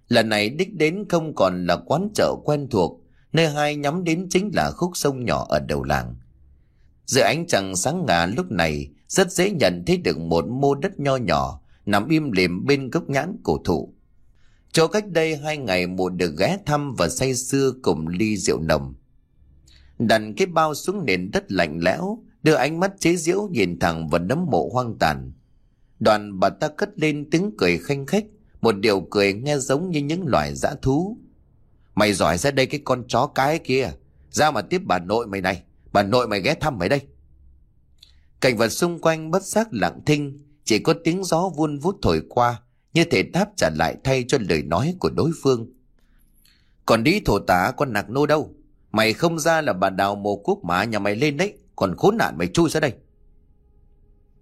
Lần này đích đến không còn là quán chợ quen thuộc, nơi hai nhắm đến chính là khúc sông nhỏ ở đầu làng. Giữa ánh trăng sáng ngà lúc này, rất dễ nhận thấy được một mô đất nho nhỏ, nằm im lìm bên gốc nhãn cổ thụ. Chỗ cách đây hai ngày mụ được ghé thăm và say sưa cùng ly rượu nồng. Đặt cái bao xuống nền đất lạnh lẽo, đưa ánh mắt chế giễu nhìn thẳng vào nấm mộ hoang tàn. Đoàn bà ta cất lên tiếng cười khanh khách, một điều cười nghe giống như những loài dã thú. Mày giỏi ra đây cái con chó cái kia, ra mà tiếp bà nội mày này, bà nội mày ghé thăm mày đây. Cảnh vật xung quanh bất giác lặng thinh, chỉ có tiếng gió vun vút thổi qua, như thể đáp trả lại thay cho lời nói của đối phương. Còn đi thổ tá con nạc nô đâu? Mày không ra là bà đào mồ quốc mã nhà mày lên đấy, còn khốn nạn mày chui ra đây.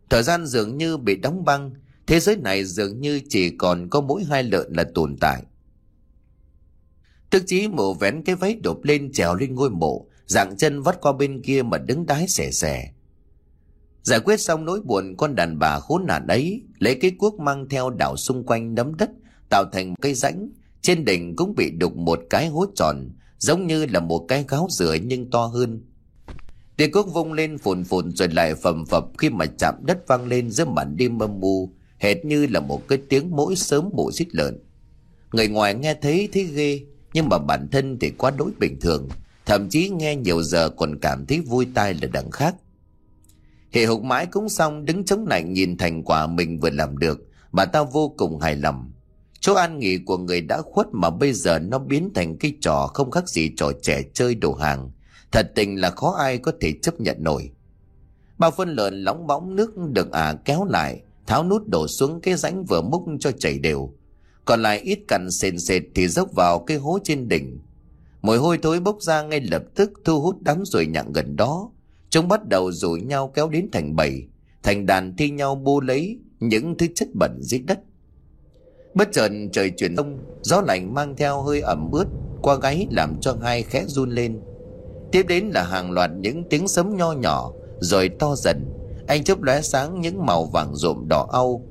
Thời gian dường như bị đóng băng, thế giới này dường như chỉ còn có mỗi hai lợn là tồn tại. Tức chí mộ vén cái váy đột lên trèo lên ngôi mộ, dạng chân vắt qua bên kia mà đứng đái xẻ xẻ. Giải quyết xong nỗi buồn con đàn bà khốn nạn ấy, lấy cái cuốc mang theo đảo xung quanh nấm đất, tạo thành cây rãnh, trên đỉnh cũng bị đục một cái hố tròn, giống như là một cái gáo rửa nhưng to hơn. Địa cuốc vung lên phồn phồn rồi lại phầm phập khi mà chạm đất vang lên giữa màn đêm âm mù, hệt như là một cái tiếng mỗi sớm bộ xích lợn. Người ngoài nghe thấy thấy ghê, nhưng mà bản thân thì quá đối bình thường, thậm chí nghe nhiều giờ còn cảm thấy vui tai là đằng khác. Hệ hục mãi cũng xong đứng chống lạnh nhìn thành quả mình vừa làm được, bà ta vô cùng hài lòng. Chỗ an nghỉ của người đã khuất mà bây giờ nó biến thành cái trò không khác gì trò trẻ chơi đồ hàng. Thật tình là khó ai có thể chấp nhận nổi. Bao phân lợn lóng bóng nước được à kéo lại, tháo nút đổ xuống cái rãnh vừa múc cho chảy đều. Còn lại ít cặn sền sệt thì dốc vào cái hố trên đỉnh. Mùi hôi thối bốc ra ngay lập tức thu hút đám ruồi nhặng gần đó. Chúng bắt đầu rủ nhau kéo đến thành bầy, thành đàn thi nhau bu lấy những thứ chất bẩn dưới đất. Bất chợt trời chuyển đông, gió lạnh mang theo hơi ẩm ướt qua gáy làm cho hai khẽ run lên. Tiếp đến là hàng loạt những tiếng sấm nho nhỏ, rồi to dần. Anh chớp lóe sáng những màu vàng rộm đỏ au,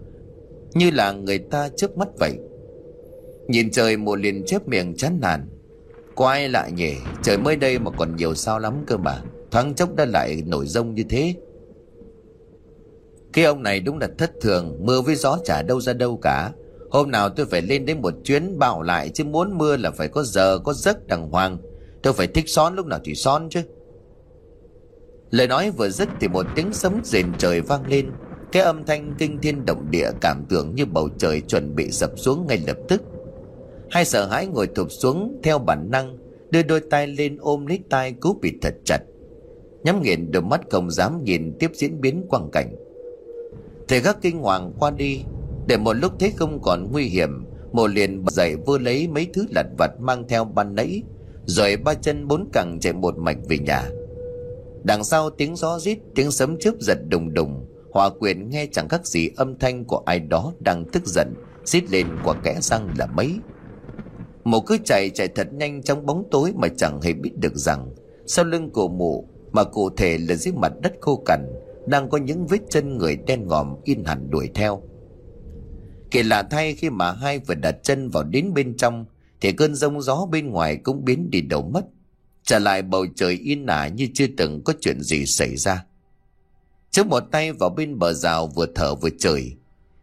như là người ta chớp mắt vậy. Nhìn trời mùa liền chép miệng chán nản. Có ai lại nhỉ, trời mới đây mà còn nhiều sao lắm cơ mà. Thoáng chốc đã lại nổi rông như thế. Cái ông này đúng là thất thường, mưa với gió chả đâu ra đâu cả. Hôm nào tôi phải lên đến một chuyến bảo lại chứ muốn mưa là phải có giờ có giấc đàng hoàng. Tôi phải thích xón lúc nào thì xón chứ. Lời nói vừa dứt thì một tiếng sấm rền trời vang lên. Cái âm thanh kinh thiên động địa cảm tưởng như bầu trời chuẩn bị sập xuống ngay lập tức. Hai sợ hãi ngồi thụp xuống theo bản năng, đưa đôi tay lên ôm lấy tay cứu bị thật chặt. Nhắm nghiền đôi mắt không dám nhìn tiếp diễn biến quang cảnh. Thầy gác kinh hoàng qua đi, để một lúc thấy không còn nguy hiểm, mồ liền bật dậy vơ lấy mấy thứ lặt vặt mang theo ban nãy, rồi ba chân bốn cẳng chạy một mạch về nhà. Đằng sau tiếng gió rít, tiếng sấm chớp giật đùng đùng, hòa quyền nghe chẳng khác gì âm thanh của ai đó đang tức giận, xít lên qua kẽ răng là mấy. Mụ cứ chạy chạy thật nhanh trong bóng tối mà chẳng hề biết được rằng sau lưng của mụ mà cụ thể là dưới mặt đất khô cằn đang có những vết chân người đen ngòm in hẳn đuổi theo. Kỳ lạ thay khi mà hai vừa đặt chân vào đến bên trong thì cơn rông gió bên ngoài cũng biến đi đầu mất. Trở lại bầu trời yên ả như chưa từng có chuyện gì xảy ra. Trước một tay vào bên bờ rào vừa thở vừa chửi.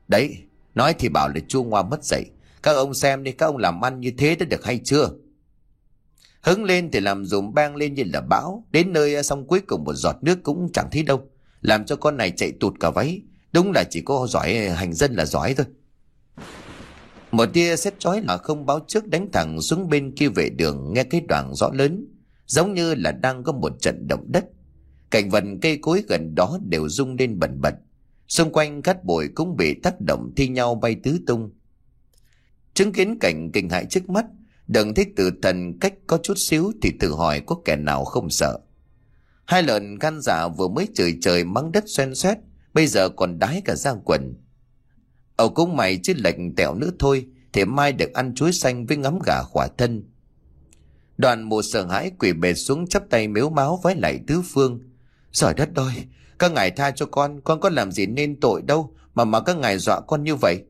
Đấy, nói thì bảo là chua ngoa mất dậy. Các ông xem đi, các ông làm ăn như thế đã được hay chưa? Hứng lên thì làm dùm bang lên như là bão. Đến nơi xong cuối cùng một giọt nước cũng chẳng thấy đâu. Làm cho con này chạy tụt cả váy. Đúng là chỉ có giỏi hành dân là giỏi thôi. Một tia xét chói là không báo trước đánh thẳng xuống bên kia vệ đường nghe cái đoạn rõ lớn. Giống như là đang có một trận động đất. Cảnh vật cây cối gần đó đều rung lên bần bật. Xung quanh cát bụi cũng bị tác động thi nhau bay tứ tung. Chứng kiến cảnh kinh hại trước mắt, đừng thích tự thần cách có chút xíu thì tự hỏi có kẻ nào không sợ. Hai lợn gan dạ vừa mới trời trời mắng đất xoen xoét, bây giờ còn đái cả giang quần. ở cũng mày chứ lệnh tẹo nữa thôi, thì mai được ăn chuối xanh với ngắm gà khỏa thân. Đoàn mù sợ hãi quỷ bệt xuống chắp tay miếu máu với lại tứ phương. Giỏi đất ơi, Các ngài tha cho con, con có làm gì nên tội đâu mà mà các ngài dọa con như vậy.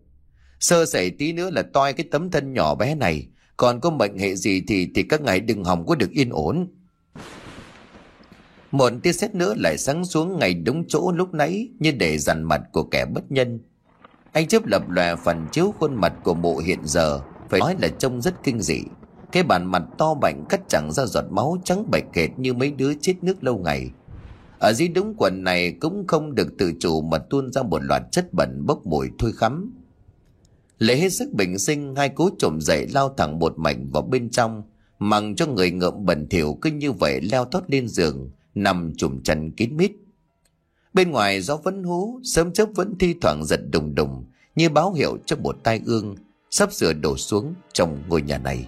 Sơ sẩy tí nữa là toi cái tấm thân nhỏ bé này, còn có mệnh hệ gì thì thì các ngài đừng hòng có được yên ổn. Một tia sét nữa lại sáng xuống ngay đúng chỗ lúc nãy như để dằn mặt của kẻ bất nhân. Anh chớp lập lòe phần chiếu khuôn mặt của mụ hiện giờ, phải nói là trông rất kinh dị. Cái bàn mặt to bảnh cắt chẳng ra giọt máu trắng bệch kệt như mấy đứa chết nước lâu ngày. Ở dưới đống quần này cũng không được tự chủ mà tuôn ra một loạt chất bẩn bốc mùi thôi khắm. lấy hết sức bình sinh hai cố trộm dậy lao thẳng một mảnh vào bên trong, mằng cho người ngợm bẩn thỉu cứ như vậy leo thoát lên giường, nằm trùm chân kín mít. Bên ngoài gió vẫn hú, sớm chớp vẫn thi thoảng giật đùng đùng, như báo hiệu cho một tai ương sắp sửa đổ xuống trong ngôi nhà này.